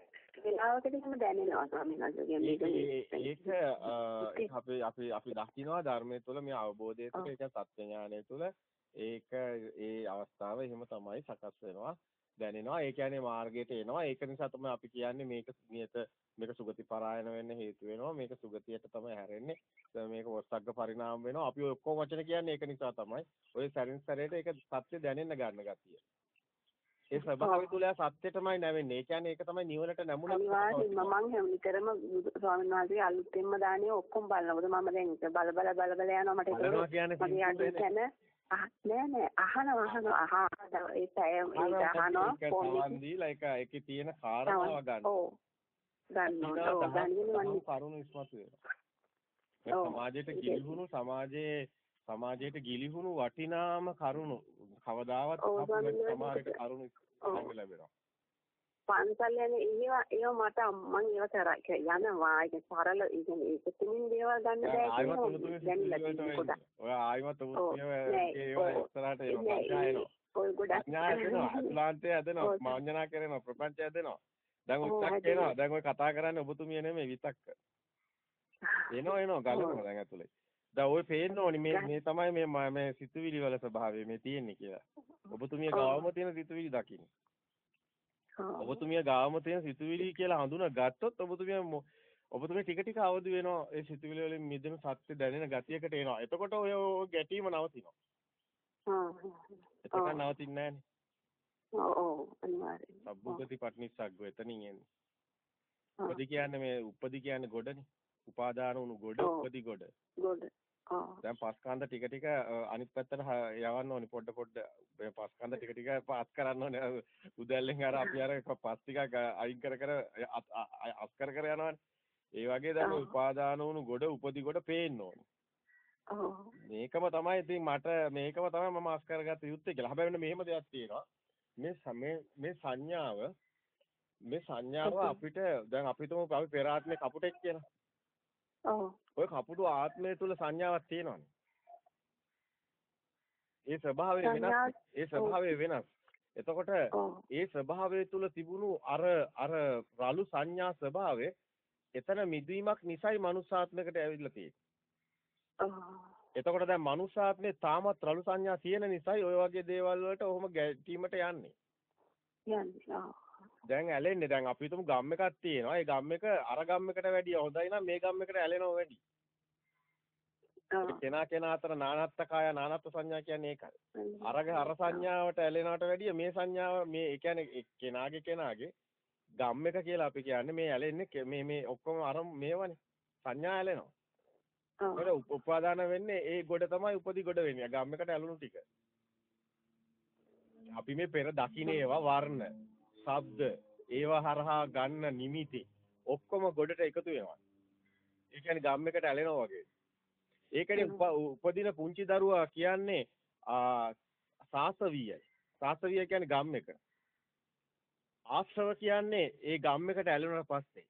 අපි අපි අපි දකින්නවා ධර්මයේ තුල මේ අවබෝධය තුළ ඒක සත්‍ය ඥානය තුළ ඒක ඒ අවස්ථාව එහෙම තමයි සකස් වෙනවා දැනෙනවා. ඒ කියන්නේ මාර්ගයට එනවා. ඒක නිසා තමයි අපි කියන්නේ මේක නියත මේක සුගති පරායන වෙන්න හේතු වෙනවා. මේක සුගතියට තමයි හැරෙන්නේ. මේක වස්සග්ග පරිණාම වෙනවා. අපි ඔය ඔක්කොම වචන කියන්නේ ඒක නිසා තමයි ඔය සැරින් සැරේට ඒක සත්‍ය දැනෙන්න ගන්න ගතිය. ඒ ස්වභාවය තුල සත්‍යයටමයි නැවෙන්නේ. ඒ කියන්නේ ඒක තමයි නිවනට නැමුණා. අනිවාර්යයෙන්ම මම හැම නිතරම ස්වාමීන් වහන්සේ අලුතෙන්ම දාන්නේ ඔක්කොම බලනකොට මම දැන් බල බල බල බල යනවා. මට ඒක අඩු තැන නෑ නෑ අහනවා අහනවා අහනවා ඒ පැය ඒක අහනවා ෆෝන් දීලා ඒක ඒකේ තියෙන කාරණාව ගන්න. ඔව් ගන්න ඕන. ගන්න කරුණු ඉස්මතු වෙනවා. සමාජයට ගිලිහුණු සමාජයේ සමාජයට ගිලිහුණු වටිනාම කරුණු කවදාවත් සමාජයට කරුණු ලැබෙනවා. පන්සල් යන ඒවා ඒවා මට මම ඒව කරා. යනවා ඒක සරල ඒ කියන්නේ ඒක තුමින් දේවල් ගන්න බෑ කියන ඔය ආයිමත් ඉස්සරහට එනවා ඔය ගොඩක් ඥායනවා අතුලාන්තය හදනවා. මාඤ්ඤනා කරනවා. ප්‍රපංචය හදනවා. දැන් විතක් එනවා. දැන් ඔය කතා කරන්නේ ඔබතුමිය නෙමෙයි විතක්ක. එනවා එනවා. ගලනවා දැන් ඇතුලේ. දැන් ඔය පේන්න ඕනි. මේ මේ තමයි මේ මේ සිතුවිලි වල ස්වභාවය මේ තියෙන්නේ කියලා. ඔබතුමිය ගාවම තියෙන සිතුවිලි දකින්න ඔබතුමිය ගාවම තියෙන සිතුවිලි කියලා හඳුනා ගත්තොත් ඔබතුමිය ඔබතුමිය ටික ටික අවදි වෙනවා ඒ සිතුවිලි වලින් මිදෙන සත්‍ය දැනෙන ගතියකට එනවා. එතකොට ඔය ගැටීම නවතිනවා. හා එතකොට නවතින්නේ නැහනේ. ඔව් අනිවාර්යයෙන්. සබ්බුගති පට්නිස්සග්ගෝ එතනින් එන්නේ. උපදි කියන්නේ මේ උපදි කියන්නේ ගොඩනේ. උපාදාන වුණු ගොඩ උපදි ගොඩ. ගොඩ. දැන් පස්කන්ධ ටික ටික අනිත් පැත්තට යවන්න ඕනි පොඩ පොඩ. මේ පස්කන්ධ ටික ටික පාස් කරන්න ඕනේ. උදැල්ලෙන් අර අපි අර පස් ටික අයින් කර කර අස් කර කර යනවනේ. ඒ වගේ දැන් උපාදාන වුණු ගොඩ උපදි ගොඩ පේන්න ඕනේ. මේකම තමයි ඉතින් මට මේකම තමයි මම අස් කරගත්ත යුත්තේ කියලා. හැබැයි මෙහෙම දෙයක් තියෙනවා. මේ මේ සංඥාව මේ සංඥාව අපිට දැන් අපි තුමු අපි පෙර ආත්මේ කපුටෙක් කියලා. ඔය කපුටු ආත්මය තුල සංඥාවක් තියෙනවනේ. ඒ ස්වභාවය වෙනස්. ඒ ස්වභාවය වෙනස්. එතකොට ඒ ස්වභාවය තුල තිබුණු අර අර රළු සංඥා ස්වභාවය එතන මිදීමක් නිසයි මනුස්සාත්මයකට ඇවිල්ලා තියෙන්නේ. එතකොට දැන් මනුස්සාත්මේ තාමත් රළු සංඥා තියෙන නිසායි ඔය වගේ දේවල් වලට ඔහොම ගැටීමට යන්නේ. යන්නේ. දැන් ඇලෙන්නේ දැන් අපි හිතමු ගම් එකක් තියෙනවා. ඒ ගම් එක අර ගම් එකට වැඩිය හොඳයි නම් මේ ගම් එකට ඇලෙනවා වැඩි. කෙනා කෙනා අතර නානත්ත කාය නානත්ත සංඥා කියන්නේ ඒකයි. අරග අර සංඥාවට ඇලෙනවට වැඩිය මේ සංඥාව මේ ඒ කියන්නේ කෙනාගේ කෙනාගේ ගම් එක කියලා අපි කියන්නේ මේ ඇලෙන්නේ මේ මේ ඔක්කොම අර මේවනේ සංඥා ඇලෙනවා. ඒකට උපාදාන වෙන්නේ ඒ ගොඩ තමයි උපදි ගොඩ වෙන්නේ. ගම් එකට ඇලුණු ටික. අපි මේ පෙර දකින්න ඒවා වර්ණ ශබ්ද ඒවා හරහා ගන්න නිමිති ඔක්කොම ගොඩට එකතු වෙනවා. ඒ කියන්නේ ගම් එකට ඇලෙනවා වගේ. ඒකනේ උපදින පුංචි දරුවා කියන්නේ සාසවියයි. සාසවිය කියන්නේ ගම් එක. ආශ්‍රව කියන්නේ ඒ ගම් එකට ඇලුනට පස්සේ.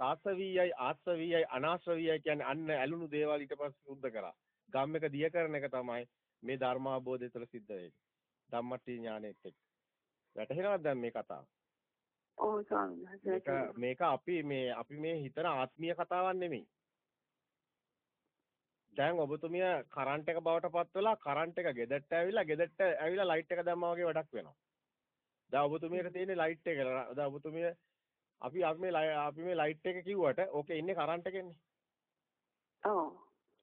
සාසවියයි ආශ්‍රවියයි අනාශ්‍රවියයි කියන්නේ අන්න ඇලුණු දේවල් ඊට පස්සේ සුද්ධ කරා. ගම් එක දිය කරන එක තමයි මේ ධර්මාබෝධය තුළ සිද්ධ වෙන්නේ. ධම්මට්ටි ඥානෙත් එක්ක. වැටහෙනවද දැන් මේ කතාව? ඔව් ස්වාමීන් මේක අපි මේ අපි මේ හිතන ආත්මීය කතාවක් නෙමෙයි. දැන් ඔබතුමිය කරන්ට් එක බවට පත් වෙලා කරන්ට් එක ගෙදරට ඇවිල්ලා ගෙදරට ඇවිල්ලා ලයිට් එක දැම්මා වගේ වැඩක් වෙනවා. දැන් ඔබතුමියට තියෙන්නේ ලයිට් එක. දැන් ඔබතුමිය අපි අපි මේ අපි මේ ලයිට් එක කිව්වට ඕකේ ඉන්නේ කරන්ට් එකෙන්නේ. ඔව්.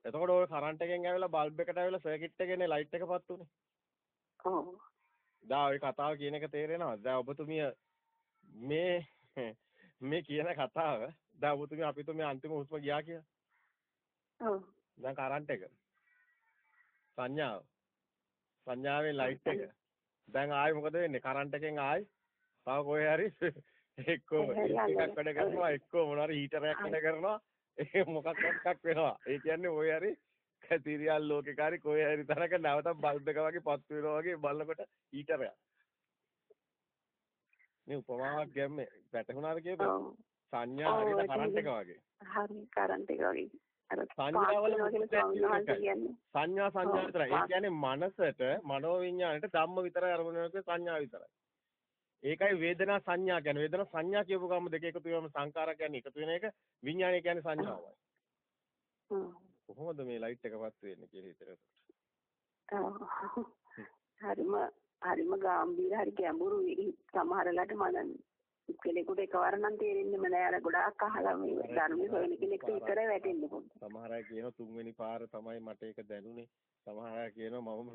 එතකොට ඔය කරන්ට් එකෙන් ඇවිල්ලා බල්බ් එකට ඇවිල්ලා සර්කිට් එකේනේ ලයිට් එක පත් උනේ. ඔව්. දැන් ওই කතාව කියන එක තේරෙනවද? දැන් ඔබතුමිය මේ මේ කියන කතාව දැන් ඔබතුමිය අපිට මේ අන්තිම හුස්ම ගියා කියලා. ඔව්. දැන් කරන්ට් එක. සංඥාව. සංඥාවේ ලයිට් එක. දැන් ආයි මොකද වෙන්නේ? කරන්ට් එකෙන් ආයි තව කොහේ හරි එක්කෝ එකක් වැඩ කරනවා එක්කෝ මොනවා හරි හීටරයක් වැඩ කරනවා ඒ මොකක් එකක් වෙනවා. ඒ කියන්නේ ඔය හරි කතිරියල් ලෝකේකාරී කොහේ හරි තරක නැවත බල්බ් එක වගේ පත් වෙනවා වගේ බලනකොට හීටරයක්. මේ උපමාවක් ගැම්මේ වැටුණාද කියපුවා සංඥා හරියට කරන්ට් එක වගේ. හරි කරන්ට් එක වගේ. සංඥාවල සංඥා සංඥා විතරයි. ඒ කියන්නේ මනසට මනෝවිඤ්ඤාණයට ධම්ම විතරයි අරමුණ වෙනක සංඥා විතරයි. ඒකයි වේදනා සංඥා කියන්නේ. වේදනා සංඥා කියපු ගම දෙක එකතු වීම සංකාර කියන්නේ එකතු වෙන එක විඤ්ඤාණය කියන්නේ සංඥාවයි. කොහොමද මේ ලයිට් එකපත් වෙන්නේ කියලා හිතනකොට. හරිම හරිම ගැඹීර හරි ගැඹුරු සමහරලාට මනන්නේ. කෙනෙකුට එකවර නම් තේරෙන්නෙම නෑ අර ගොඩාක් අහලා මේ ධර්මයේ හොයන කෙනෙක්ට විතරයි වැටෙන්නේ පොඩ්ඩක්. සමහර අය කියනවා තුන්වෙනි පාර තමයි මට ඒක දැනුනේ. සමහර අය කියනවා මම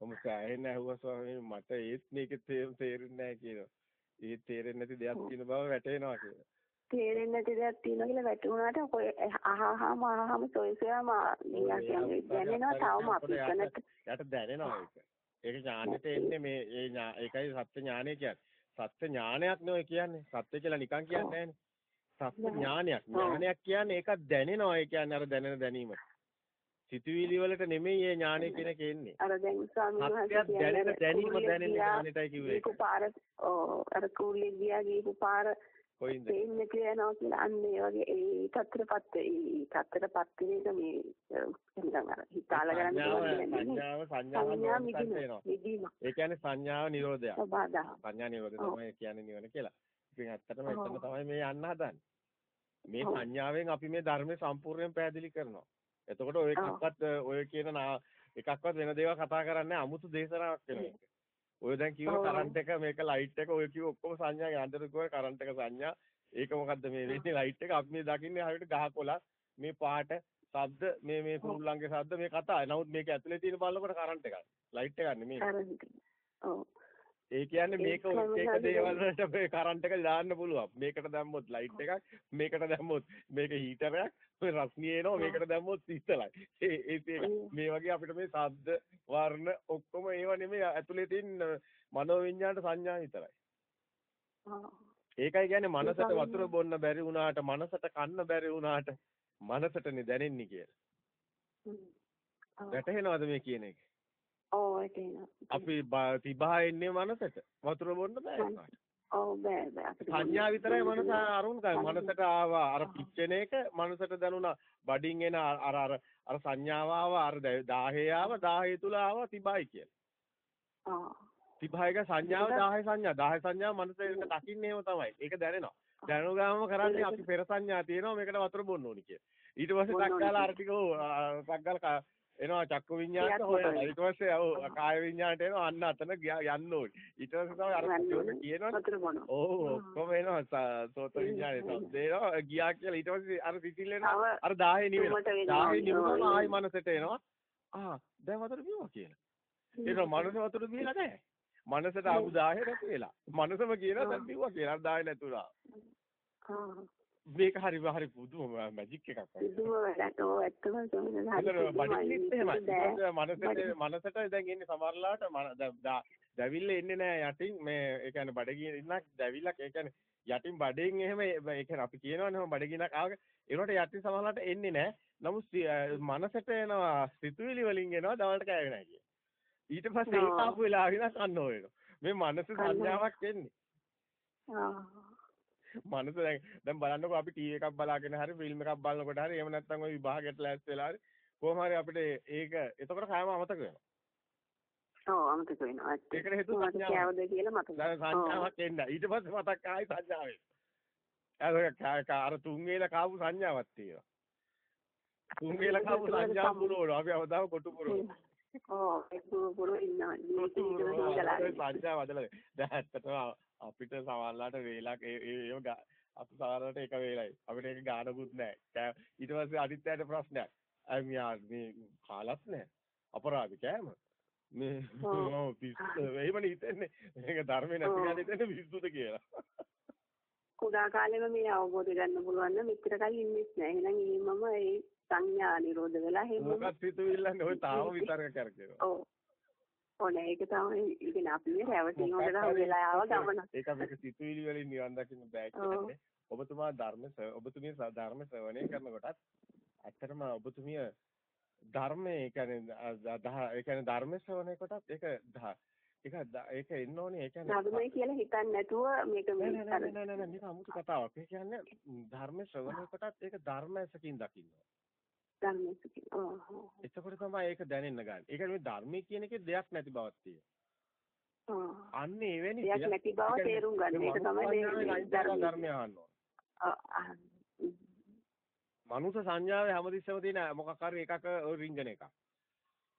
මම සෑහෙන ඇහුවා ස්වාමීනි මට ඒත් මේක තේරෙන්නේ නැහැ කියනවා. ඒ තේරෙන්නේ නැති දෙයක් තියෙන බව වැටහෙනවා කියලා. තේරෙන්නේ නැති දෙයක් තියෙනවා කියලා වැටුණාට ඔය අහහම අහහම සොය සොයාම නිකන් කියන්නේ දැනෙනවා තවම අපි කනට යට දැනෙනවා ඒක. ඒක ඥානෙට එන්නේ මේ ඒ ඒකයි සත්‍ය ඥානය කියන්නේ. සත්‍ය ඥානයක් නෙවෙයි කියන්නේ. සත්‍ය කියලා නිකන් කියන්නේ සත්‍ය ඥානයක්. ඥානයක් කියන්නේ ඒක දැනෙනවා. ඒ කියන්නේ අර දැනෙන දැනීම. සිතුවිලි වලට නෙමෙයි ඒ ඥානය කියන එක එන්නේ. අර දැන් ස්වාමීන් වහන්සේ දැනෙන දැනීම දැනෙන ඥානෙටයි කිව්වේ. ඒක පාර අර කුරුල්ලේ ගියා ගිහපු පාර කොයින්ද? දෙන්නේ කියනවා කියලා අන්න ඒ වගේ ඒ තත්ත්වපත් ඒ තත්ත්වපත් වෙන එක මේ නිකන් අර හිතාලා ගන්න සංඥාව සංඥාව නිදීම. ඒ කියන්නේ සංඥාව නිරෝධයක්. සංඥා නිරෝධය තමයි කියන්නේ නිවන කියලා. ඉතින් ඇත්තටම එතන තමයි මේ යන්න හදන්නේ. මේ සංඥාවෙන් අපි මේ ධර්මය සම්පූර්ණයෙන් පැහැදිලි කරනවා. එතකොට ඔය එකක්වත් ඔය කියන එකක්වත් වෙන දේවල් කතා කරන්නේ අමුතු දේශනාවක් වෙනවා. ඔය දැන් කිව්ව කරන්ට් එක මේක ලයිට් එක ඔය කිව්ව ඔක්කොම සංඥා යන්ත්‍ර කිව්ව කරන්ට් එක සංඥා ඒක මොකද්ද මේ වෙන්නේ ලයිට් එක අපි මේ දකින්නේ හරියට ගහකොළ මේ පාට ශබ්ද මේ මේ කුරුල්ලන්ගේ ශබ්ද මේ කතා. නමුත් මේක ඇතුලේ තියෙන බලනකොට කරන්ට් එකක්. ලයිට් එකක් නෙමෙයි. ඔව්. ඒ කියන්නේ මේක එක දේවල් වලට මේ කරන්ට් එක දාන්න පුළුවන්. මේකට දැම්මොත් ලයිට් එකක්, මේකට දැම්මොත් මේක හීටරයක්, මේ රස්නිය එනවා මේකට දැම්මොත් ඉස්සලයි. ඒ ඒ මේ වගේ අපිට මේ ශබ්ද, වර්ණ ඔක්කොම ඒවා නෙමෙයි ඇතුලේ තියෙන මනෝවිඤ්ඤාණ සංඥා විතරයි. ඒකයි කියන්නේ මනසට වතුර බොන්න බැරි වුණාට, මනසට කන්න බැරි වුණාට, මනසටනේ දැනෙන්නේ කියලා. වැටහෙනවද මේ කියන එක? ඔව් වැටෙනවා. අපි තිබහා එන්නේ මනසට. වතුර බොන්න බෑ ඔව් බෑ බෑ. සංඥා විතරයි මනස අරුණ කරන්නේ. මනසට ආවා අර පිච්චෙන එක මනසට දැනුණා. බඩින් එන අර අර අර සංඥාව ආවා අර 10 ආවා 10 තුල ආවා තිබයි කියලා. ආ. තිබහයක සංඥාව 10 සංඥා 10 සංඥාව මනසට දකින්නේම තමයි. ඒක දැනෙනවා. දැනුණු ගාමම කරන්නේ අපි පෙර සංඥා තියෙනවා මේකට වතුර බොන්න ඕනි කියලා. ඊට පස්සේ ටක්කාලා අර ටික ටක්කාලා එනවා චක්කු විඤ්ඤාණයට හොයනවා. ඊට පස්සේ ඔව් කාය විඤ්ඤාණයට එනවා අන්න අතන යන්න ඕනේ. ඊට පස්සේ තමයි අර කියනවනේ. ඔව් ඔක්කොම එනවා සෝත විඤ්ඤාණයට. දේනවා ගියා කියලා ඊට පස්සේ අර සිතිල් එනවා. අර 10 නිවෙනවා. 10 නිවෙනවා ආයි මනසට එනවා. ආ දැන් වතුර බිව්වා කියලා. ඒක මනස වතුර බීලා නැහැ. මනසට ආපු 10 නැති වෙලා. මනසම කියනවා දැන් බිව්වා කියලා. අර 10 නැතුණා. මේක හරි හරි පුදුම මැජික් එකක් වගේ. පුදුම වැඩක් ඔව් ඇත්තම සොමින හරි. මනසට මනසට දැන් ඉන්නේ සමහරලාට දැවිල්ල එන්නේ නැහැ යටින් මේ ඒ කියන්නේ බඩගින්න ඉන්නක් දැවිල්ලක් ඒ කියන්නේ යටින් බඩෙන් එහෙම ඒ කියන්නේ අපි කියනවනේ බඩගින්නක් ආවක ඒනට යටින් සමහරලාට එන්නේ නැහැ. නමුත් මනසට එනවා සිතුවිලි වලින් එනවා දවල්ට කෑවේ නැහැ කිය. ඊට පස්සේ ඒක ආපු වෙලාව විනාශ ගන්න ඕනේ. මේ මනස සංඥාවක් එන්නේ. ආ මනස දැන් දැන් බලන්නකෝ අපි ටීවී එකක් බලාගෙන හරි ෆිල්ම් එකක් බලනකොට හරි එහෙම නැත්නම් ওই විභාගයට ලෑස්ති වෙලා හරි කොහොම හරි අපිට ඒක එතකොට කායම අමතක වෙනවා. ඔව් අමතක වෙනවා. ඒකට හේතුව සංඥාවද කියලා මතක. සංඥාවක් එන්න. ඊට පස්සේ මතක් ආයි සංඥාව එනවා. අර තුන් වේල කාපු සංඥාවක් තියෙනවා. තුන් වේල කාපු සංඥාව පුරවනවා. අපි අවදාව කොටු පුරවනවා. ඔව් ඒක පුරව ඉන්නවා. මේක ඊටම හිතලා. සංඥා වදලා. දැන් ඇත්තටම අපිට සමහරලාට වේලක් ඒ අපි සමහරලාට එක වේලයි. අපිට ඒක ගානකුත් නැහැ. ඊට පස්සේ අනිත්‍යයට ප්‍රශ්නයක්. අය මියා මේ කාලත් නැහැ. අපරාධ කෑම. මේ පිස්සු එහෙමනේ හිතන්නේ. මේක ධර්මේ නැති කියලා හිතන්නේ පිස්සුද කියලා. කුඩා කාලෙම මේ අවබෝධ ගන්න පුළුවන් නම් මෙච්චර කල් ඉන්නේ නැහැ. එහෙනම් ඊමම ඒ සංඥා නිරෝධ වෙලා හැමෝම මොකක්ද හිතුවිල්ලන්නේ ඔය තාම විතරක කරකිනවා. ඔව්. ඕනේ ඒක තමයි ඉතින් අපි මේ රැවටින හොඳට වෙලා ආව ගමන. ඒක අපිට සිතුවිලි වලින් නිවන් දකින්න බෑ කියන්නේ. ඔබතුමා ධර්ම ඔබතුමිය ධර්ම ශ්‍රවණය කරනකොටත් ඇත්තටම ඔබතුමිය ධර්මයේ කියන්නේ ඒ කියන්නේ ධර්ම ශ්‍රවණය කොටත් ඒක ඒක ඒක එන්න ඕනේ ඒ කියන්නේ ධර්මය කියලා හිතන්නේ නැතුව මේක නෑ නෑ නෑ නෑ මේක අමුතු කතාවක්. ඒ කියන්නේ ධර්ම ශ්‍රවණය කොටත් ඒක ධර්මයසකින් දකින්න. ධර්මයසකින්. එතකොට තමයි ඒක දැනෙන්න ගන්න. ඒ කියන්නේ ධර්මයේ කියන එකේ දෙයක් නැති බවක් තියෙනවා. අන්න එවැනි දෙයක් නැති බව තේරුම් ගන්න. ඒක තමයි මේ ධර්මය අහන්න මනුෂ්‍ය සංඥාවේ හැමතිස්සෙම තියෙන මොකක් හරි එකක රින්ගන එකක්.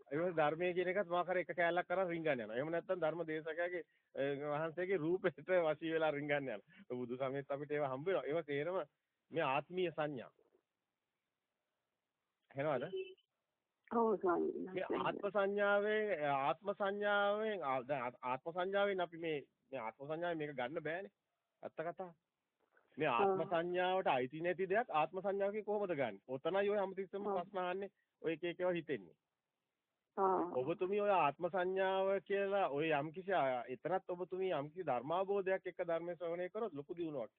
ඒ ධර්මයේ කියන එකත් මොකක් හරි එක කෑල්ලක් කරන් රින්ගන්න යනවා. එහෙම නැත්නම් ධර්ම දේශකයාගේ වහන්සේගේ රූපෙට වශී වෙලා රින්ගන්න යනවා. බුදු සමයේත් අපිට ඒවා හම්බ වෙනවා. ඒවා තේරම මේ ආත්මීය සංඥා. එහෙනවද? ඔව් ස්වාමීන්. ආත්ම සංඥාවෙන් ආත්ම සංඥාවෙන් දැන් ආත්ම සංඥාවෙන් අපි මේ මේ ආත්ම සංඥාවෙන් මේක ගන්න බෑනේ. අත්ත කතා. මේ ආත්ම සංඥාවට අයිති නැති දෙයක් ආත්ම සංඥාවකින් කොහොමද ගන්න? ඔතනයි ඔය හැමතිස්සෙම ප්‍රශ්න අහන්නේ. ඔය එක එක ඒවා හිතෙන්නේ. ඔබතුමී ඔය ආත්ම සංඥාව කියලා ඔය යම්කිසි එතරම් ඔබතුමී යම්කිසි ධර්මාබෝධයක් එක්ක ධර්ම ශ්‍රවණය කරොත් ලොකු දියුණුවක්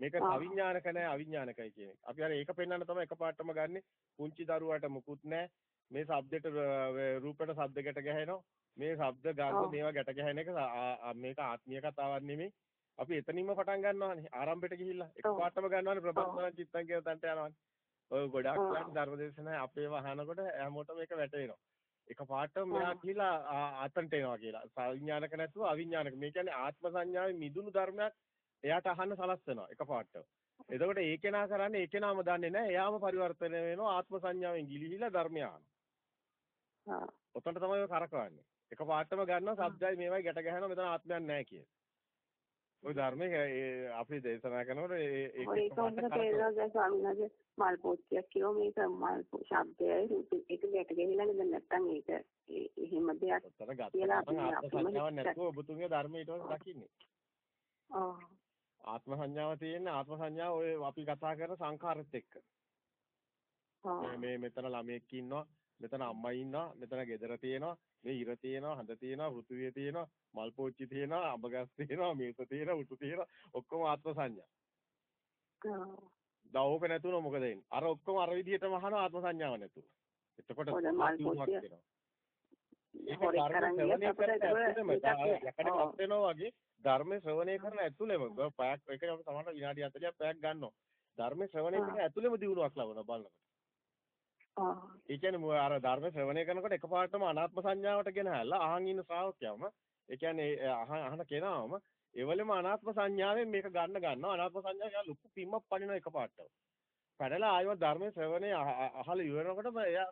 මේක අවිඥානික නැහැ අවිඥානිකයි කියන එක. අපි අර ඒක පෙන්වන්න තමයි එකපාරටම ගන්නෙ. පුංචි දරුවාට මුකුත් නැහැ. මේ ශබ්දෙට රූපෙට ශබ්දයකට ගැහෙනවා. මේ ශබ්ද ගන්ධ මේවා ගැට ගැහෙන එක මේක ආත්මීය කතාවක් නෙමෙයි. අපි එතනින්ම පටන් ගන්නවානේ. ආරම්භයට ගිහිල්ලා එකපාරටම ගන්නවානේ ප්‍රබන්ධන චිත්තං කියන තැනට යනවානේ. ඔය ගොඩක් වෙලාවට ධර්මදේශනා අපේ වහනකොට හැමෝටම මේක වැටෙනවා. එකපාරටම මෙයා කියලා අතන්ට එනවා කියලා. සංඥානක නැතුව අවිඥානක. මේ කියන්නේ ආත්ම සංඥාවේ මිදුණු ධර්මයක් එයාට අහන්න සලස්වනවා එකපාරට. එතකොට ඒ කෙනා කරන්නේ ඒ කෙනාම දන්නේ නැහැ. එයාම පරිවර්තනය වෙනවා ආත්ම සංඥාවෙන් ගිලිහිලා ධර්මය අහනවා. ඔතනට තමයි ඔය කරකවන්නේ. එකපාරටම ගන්නවා සබ්දයි මේවයි ගැට ගහනවා මෙතන ආත්මයක් නැහැ කිය. ওই ධර්මයේ අපි දේශනා කරනකොට ඒක වහන්සේ මල් පොත්තියක් කියෝ මේක මල් ශබ්දයයි රූප එක ගැට ගෙනිලා නේද නැත්තම් ඒක එහෙම දෙයක් කියලා අපි ආත්ම සංඥාවක් නැතුව ඔබතුමිය ධර්මයේ ඊට පස්සේ දකින්නේ. ආ ආත්ම සංඥාව තියෙන්නේ ආත්ම සංඥාව ඔය අපි කතා කරන සංඛාරෙත් එක්ක. මේ මෙතන ළමයෙක් ඉන්නවා, මෙතන අම්මා ඉන්නවා, මෙතන ගෙදර තියෙනවා, මේ ඉර තියෙනවා, හඳ තියෙනවා, පෘථිවිය තියෙනවා, මල් පෝච්චි තියෙනවා, අඹ ගස් තියෙනවා, මේස තියෙනවා, උටු තියෙනවා, ඔක්කොම ආත්ම සංඥා. දවෝක නැතුන මොකද වෙන්නේ? අර ඔක්කොම අර විදිහටම අහන ආත්ම සංඥාව නැතුව. එතකොට ආත්මයක් වෙනවා. ඒක ශ්‍රවණය කරන වෙනවා වගේ ධර්ම ශ්‍රවණය කරන ඇතුළෙම පැයක් එක තමයි විනාඩි 40ක් පැයක් ගන්නවා. ධර්ම ශ්‍රවණය කරන ඇතුළෙම දිනුවක් ලබනවා බලනකොට. ආ. ඒ කියන්නේ අර ධර්ම ශ්‍රවණය කරනකොට එකපාරටම අනාත්ම සංඥාවට ගෙනහැල්ලා අහන් ඉන්න ශ්‍රාවකයම ඒ කියන්නේ අහන කෙනාම එවලෙම අනාත්ම සංඥාවෙන් මේක ගන්න ගන්නවා අනාත්ම සංඥාව ලොකු පිම්මක් පනිනවා එකපාරටම. පැනලා ආයව ධර්ම ශ්‍රවණය අහලා ඉවරනකොටම එයා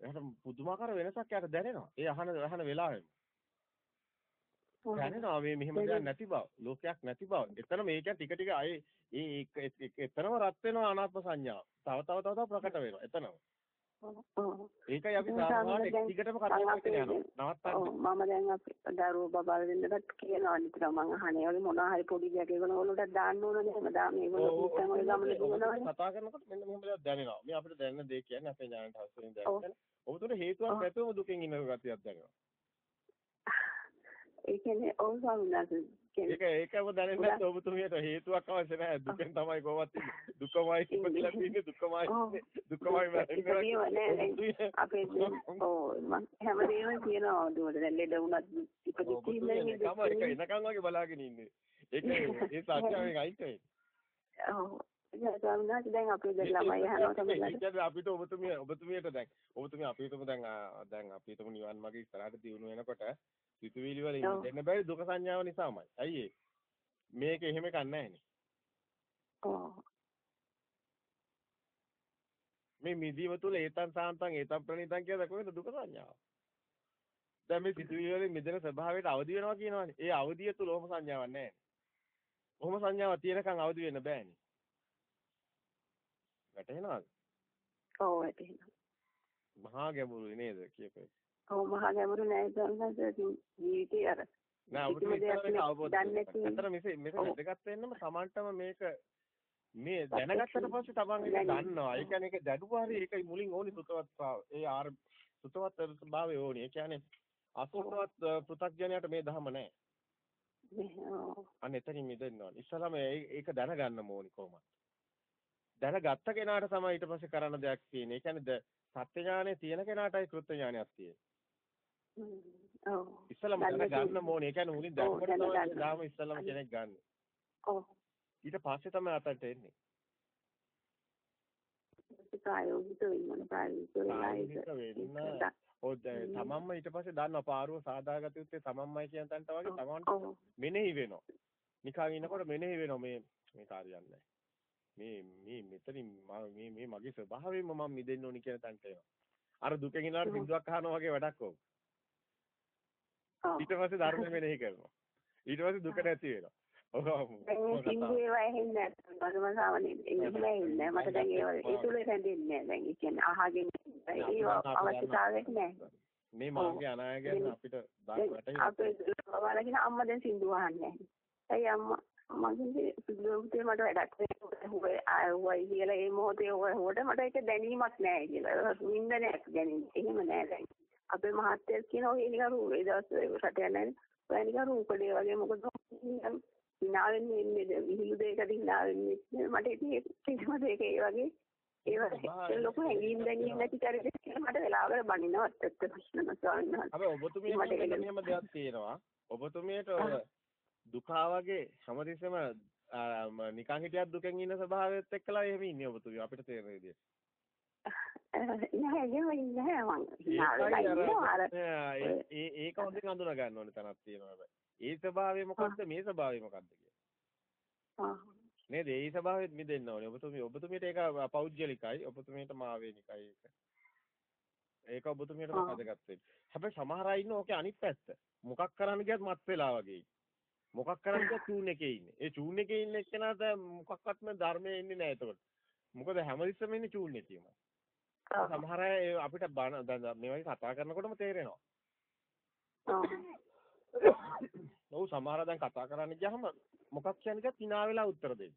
එයාට පුදුමාකාර වෙනසක් යාට දැනෙනවා. ඒ අහන අහන වෙලාවෙම. දැනෙනවා මේ මෙහෙම දෙයක් නැති බව, ලෝකයක් නැති බව. එතන මේක ටික ටික අය ඒ එතනම රත් වෙනවා අනාත්ම සංඥාව. තව තව තව තව ප්‍රකට වෙනවා. එතනම. ඒකයි අපි සාමාන්‍ය ටිකටම කතා කරගෙන යනවා. නවත්තන්න. මම දැන් අපි දරුවෝ බබල් වෙන්නත් කියනවා නිතර මං අහන්නේ වගේ මොනවා හරි පොඩි දෙයක් ඒගොල්ලෝ වලට දාන්න ඕනනේ එහෙම දා මේගොල්ලෝ පුතන් ඔය ගමන දුවනවානේ. කතා කරනකොට මෙන්න මෙහෙම දෙයක් දැනෙනවා. මේ අපිට දැනෙන දේ කියන්නේ අපේ ඥානට හසුරින් දැනෙන. ඔබතුමට හේතුවක් නැතුවම දුකෙන් ඉන්න ගතියක් දැනෙනවා. ඒ කියන්නේ ඔව් ස්වාමීන් ඒක ඒකම දැනෙන්නේ නැත්නම් ඔබතුමියට හේතුවක් අවශ්‍ය නැහැ. දුකෙන් තමයි ඉන්නේ. දුකමයි ඉපදලා තියෙන්නේ දුකමයි. දුකමයි මැරෙන්නේ අපේ ඔව්. මම හැමදේම කියනවා දුවට දැන් ලෙඩ වුණත් ඉපදිච්ච ඉන්නේ ඒක එනකන් වගේ බලාගෙන ඉන්නේ. ඒක ඒ සත්‍යයෙන් අයින් වෙන්නේ ඔව්. ස්වාමීන් දැන් අපේ දැන් ළමයි අහනවා තමයි අපිට ඔබතුමිය ඔබතුමියට දැන් ඔබතුමිය අපි හිතමු දැන් දැන් අපි හිතමු නිවන් මාගේ ඉස්සරහට දියුණු වෙනකොට සිතුවිලි වල ඉන්න දෙන්න බැරි දුක සංඥාව නිසාමයි. ඇයි ඒ? මේක එහෙම එකක් නැහැනේ. මේ මිදීම තුල ඒතන් සාන්තන් ඒතන් ප්‍රණීතන් කියලා කොහෙද දුක සංඥාව? දැන් මේ සිතුවිලි වලින් මිදෙන ස්වභාවයට අවදි වෙනවා කියනවනේ. ඒ අවදිය තුල ඔහොම සංඥාවක් නැහැ. ඔහොම සංඥාවක් තියෙනකන් අවදි වෙන්න බෑනේ. වැටහෙනවද? ඔව් වැටහෙනවා. මහා ගැඹුරුයි නේද කියපේ. ඔව් මහා ගැඹුරු නෑ සංසාර ජීවිතේ අර නෑ ඔබට මේක අවබෝධ කරගන්න. මෙසේ මෙසේ වැදගත් වෙන්නම Tamanටම මේක මේ දැනගත්තට පස්සේ Taman ඒක දන්නවා. ඒ කියන්නේ ඒක දැඩුවා හරි ඒකයි මුලින් ඕනි සුතවත් ඒ ආර සුතවත් ස්වභාවය ඕනි. ඒ කියන්නේ අසුතවත් පෘථග්ජනයට මේ ධම නෑ. අන්න එතනින් මිදෙන්න ඕනි. ඉස්සලම ඒක දැනගන්න ඕනි කොහොමද? දැනගත්ත කෙනාට තමයි ඊට පස්සේ කරන්න දෙයක් තියෙන්නේ. ඒ කියන්නේ සත්‍ය ඥානය තියෙන කෙනාටයි කෘත්‍ය ඥානයක් තියෙන්නේ. ඔව්. ඉස්සලම දැනගන්න ඕනේ. ඒ කියන්නේ මුලින් දැනගන්න තමයි දාම ඉස්සලම කෙනෙක් ගන්න. ඔව්. ඊට පස්සේ තමයි අතට එන්නේ. ප්‍රායෝගික වෙන්න ප්‍රායෝගික තමන්ම ඊට පස්සේ දන්නවා පාරුව සාදාගත යුත්තේ තමන්මයි කියන තැනට වගේ තමන්ට මෙනෙහි වෙනවා. නිකන් ඉනකොට මෙනෙහි වෙනවා මේ මේ කාර්යයන්නේ. මේ මේ මෙතනින් මේ මේ මගේ ස්වභාවයෙන්ම මම මිදෙන්න ඕනි කියන තැනට එනවා. අර දුකෙන් ඉන්නවට බින්දුවක් අහනවා වගේ වැඩක් ඕක. ඊට පස්සේ ධර්මය මෙනෙහි කරනවා. ඊට පස්සේ දුක නැති වෙනවා. ඔව්. සින්දු ඒවා ඇහෙන්නේ නැත්නම් මම සාවනේ එහෙම ඇහෙන්නේ මට දැන් ඒවා ඒ තුල රැඳෙන්නේ නැහැ දැන් ඒ කියන්නේ අහගෙන ඒවා අවශ්‍යතාවයක් නැහැ මේ මාගේ අනාගතය අපිට වැටහෙන්නේ අපේ බලගෙන අම්මා දැන් සින්දු අහන්නේ නැහැ. ඇයි අම්මා මගේ සුදුලෝකේ මට වැඩක් නැහැ. ආවයි කියලා ඒ මොහොතේ ඔය මට ඒක දැනීමක් නැහැ කියලා. වින්දනයක් දැනෙන්නේ. එහෙම නැහැ දැන්. අපේ මහත්තයා කියන ඔය නිකන් ඒ දවස් රට යන්නේ ඔය නිකන් රූපඩේ වගේ මොකද හිනාවෙන් ඉන්නේ විහිළු දෙයකට හිනාවෙන් ඉන්නේ මට ඉතින් කිසිම දෙයක ඒ වගේ ඒව ලොකු හැඟීම් දැනීම් නැති කියලා මට වෙලාවකට බනිනවත් ඇත්ත ප්‍රශ්න නැස්වාන්න. අපි ඔබතුමියට මෙහෙම දෙයක් තියෙනවා. ඔබතුමියට දුක වගේ හැමතිස්සෙම නිකන් හිටියත් දුකෙන් ඉන්න ස්වභාවයත් එක්කලා එහෙම ඉන්නේ ඔබතුමිය අපිට තේරෙන විදියට. නෑ එහෙම ඉන්නේ නෑ මං. ඒක හොඳින් අඳුන ගන්න ඕනේ තැනක් තියෙනවා හැබැයි. ඒ ස්වභාවය මොකද්ද මේ ස්වභාවය මොකද්ද කියලා. නේද? ඒ ස්වභාවයෙන් මිදෙන්න ඕනේ. ඔබතුමිය ඔබතුමියට ඒක පෞද්ගලිකයි. ඔබතුමියට මාවේනිකයි ඒක. ඒක ඔබතුමියට වැදගත් වෙන්නේ. හැබැයි සමහර අය ඉන්න ඕකේ අනිත් පැත්ත. මොකක් කරන්න ගියත් මත් වෙලා වගේ. මොකක් කරන්න ගියත් චූන් එකේ ඉන්නේ. ඒ චූන් එකේ ඉන්න එක්කෙනාට මොකක්වත්ම ධර්මයේ ඉන්නේ නැහැ එතකොට. මොකද හැමතිස්සෙම ඉන්නේ චූන් එකේම. සමහර අය අපිට බන මේ වගේ කතා කරනකොටම තේරෙනවා. ඔව් සමහර දැන් කතා කරන්න ගියාම මොකක් කියන්නේ කිනා වෙලා උත්තර දෙන්න.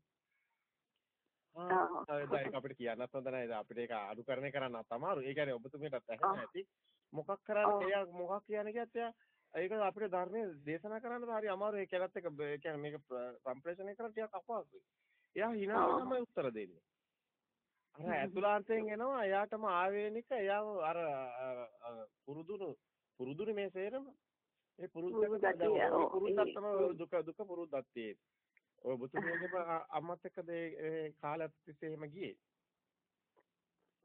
ආ ඒක අපිට කියන්නත් හොඳ නැහැ. අපිට ඒක අඩු කරන්නේ අමාරු. ඒ කියන්නේ ඔබතුමීටත් ඇහෙන්නේ නැති. මොකක් කරන්නේ එයා මොකක් කියන්නේ කියත් එයා ඒක අපිට ධර්මයේ දේශනා කරන්න හරි අමාරු. ඒ කියලත් එක කියන්නේ මේක සම්ප්‍රේෂණය කරන්න ටිකක් අපහසුයි. එයා hina තමයි උත්තර දෙන්නේ. අර ඇතුළාන්තයෙන් එනවා එයාටම ආවේනික එයාව අර පුරුදුණු පුරුදුනේ මේ සේරම ඒ පුරුද්දක් තමයි දුක දුක පුරුද්දක් තියෙන්නේ. ඔය බුදුමෝගේ අම්මත් එක්කද ඒ කාලයක් තිස්සේ එහෙම ගියේ.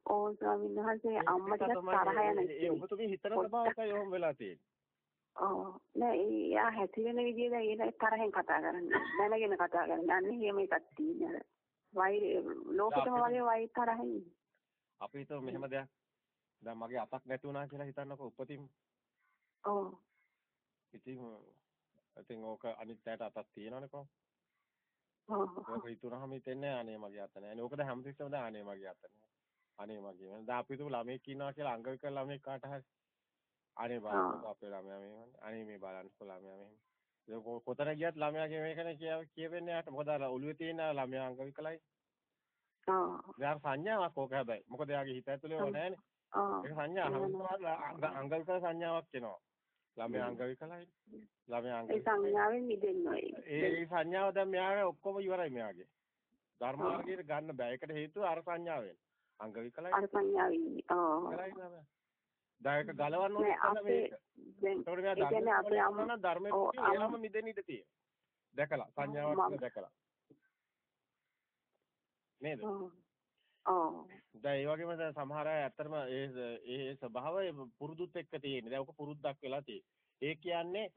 ඕ ස්වාමීන් වහන්සේ අම්මට තරහ යන ඒ ඔබතුමී හිතන ස්වභාවයකයි ඔහොම වෙලා තියෙන්නේ. ඔව් නෑ එයා හැසිරෙන විදිය දැන් ඒක තරහෙන් කතා කරන්නේ. දැනගෙන කතා කරන්නේ. අන්නේ එහෙම එකක් තියෙනවා. වෛරය ලෝකෙටම වගේ වෛර තරහින්. අපි හිතුව මෙහෙම දෙයක්. දැන් මගේ අතක් නැති වුණා කියලා හිතන්නකෝ උපතින්. ඔව්. ඉතින් ඉතින් ඕක අනිත් පැයට අතක් තියෙනවනේ කොහොම. ඔව්. හිතුනහම හිතෙන්නේ අනේ මගේ අත නැහැ. ඕක දැන් හැමතිස්සෙම දැන් අනේ මගේ අත නැහැ. අනේ මගේ. දැන් අපි හිතුව ළමෙක් ඉන්නවා කියලා අංග විකල ළමෙක් කාට හරි. අනේ බලන්න අපේ ළමයා මෙහෙම. අනේ මේ බලන්න ළමයා මෙහෙම. කොතන ගියත් ළමයාගේ මේකනේ කියවෙන්නේ යාට. මොකද අර ඔළුවේ තියෙන ළමයා අංග විකලයි. ආ. දැන් සංඥාවක් ඕක හැබැයි. මොකද එයාගේ හිත ඇතුලේ ඕක නැහැනේ. ආ. ඒක සංඥා අංග විකල සංඥාවක් එනවා. ළමයා අංග විකලයි. ළමයා අංග ඒ සංඥාවෙන් මිදෙන්න ඒ සංඥාව දැන් මෙයාගේ ඔක්කොම ඉවරයි මෙයාගේ. ධර්ම මාර්ගයට ගන්න බෑ. ඒකට හේතුව අර සංඥාවෙන්. අංග විකලයි. අර සංඥාවෙන්. ආ. දැන් ඒක ගලවන්න ඕනේ තමයි මේක. ඒකට මෙයා ධර්ම අපේ අම්මා ධර්මයේ එයාම මිදෙන්න ඉඩ තියෙනවා. දැකලා සංඥාවක් දැකලා. නේද? ඔව්. දැන් ඒ වගේම දැන් සමහර අය ඇත්තටම ඒ ඒ ස්වභාවය පුරුදුත් එක්ක තියෙන්නේ. දැන් ඔක පුරුද්දක් වෙලා තියෙන්නේ. ඒ කියන්නේ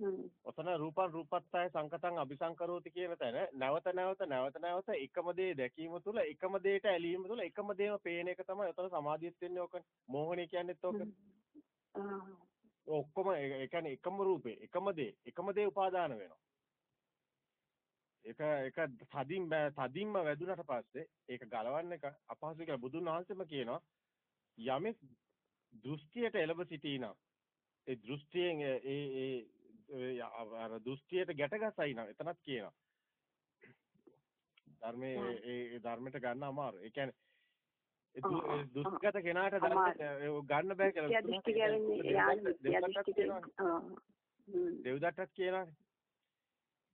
ඔතන රූපං රූපත්තය සංකතං අபிසංකරෝති කියන තැන නැවත නැවත නැවත නැවත එකම දේ දැකීම තුළ එකම දේට ඇලීම තුළ එකම දේම පේන එක තමයි ඔතන සමාධියත් වෙන්නේ ඔක. මෝහණය කියන්නේත් ඔක. ඔක්කොම ඒ කියන්නේ එකම රූපේ එකම දේ එකම දේ උපාදාන වෙනවා. ඒක ඒක තදින් තදින්ම වැදුනට පස්සේ ඒක ගලවන්න එක අපහසුයි කියලා බුදුන් වහන්සේම කියනවා යමෙක් දෘෂ්ටියට එළඹ සිටිනා ඒ දෘෂ්ටියෙන් ඒ ඒ අර දෘෂ්ටියට ගැටගසයි නම් එතනත් කියනවා. ධර්මයේ ඒ ධර්මයට ගන්න අමාරු. ඒ කියන්නේ දුෂ්කත කෙනාට ගන්න බෑ කියලා. දෙව්දත්තත් කියනවානේ.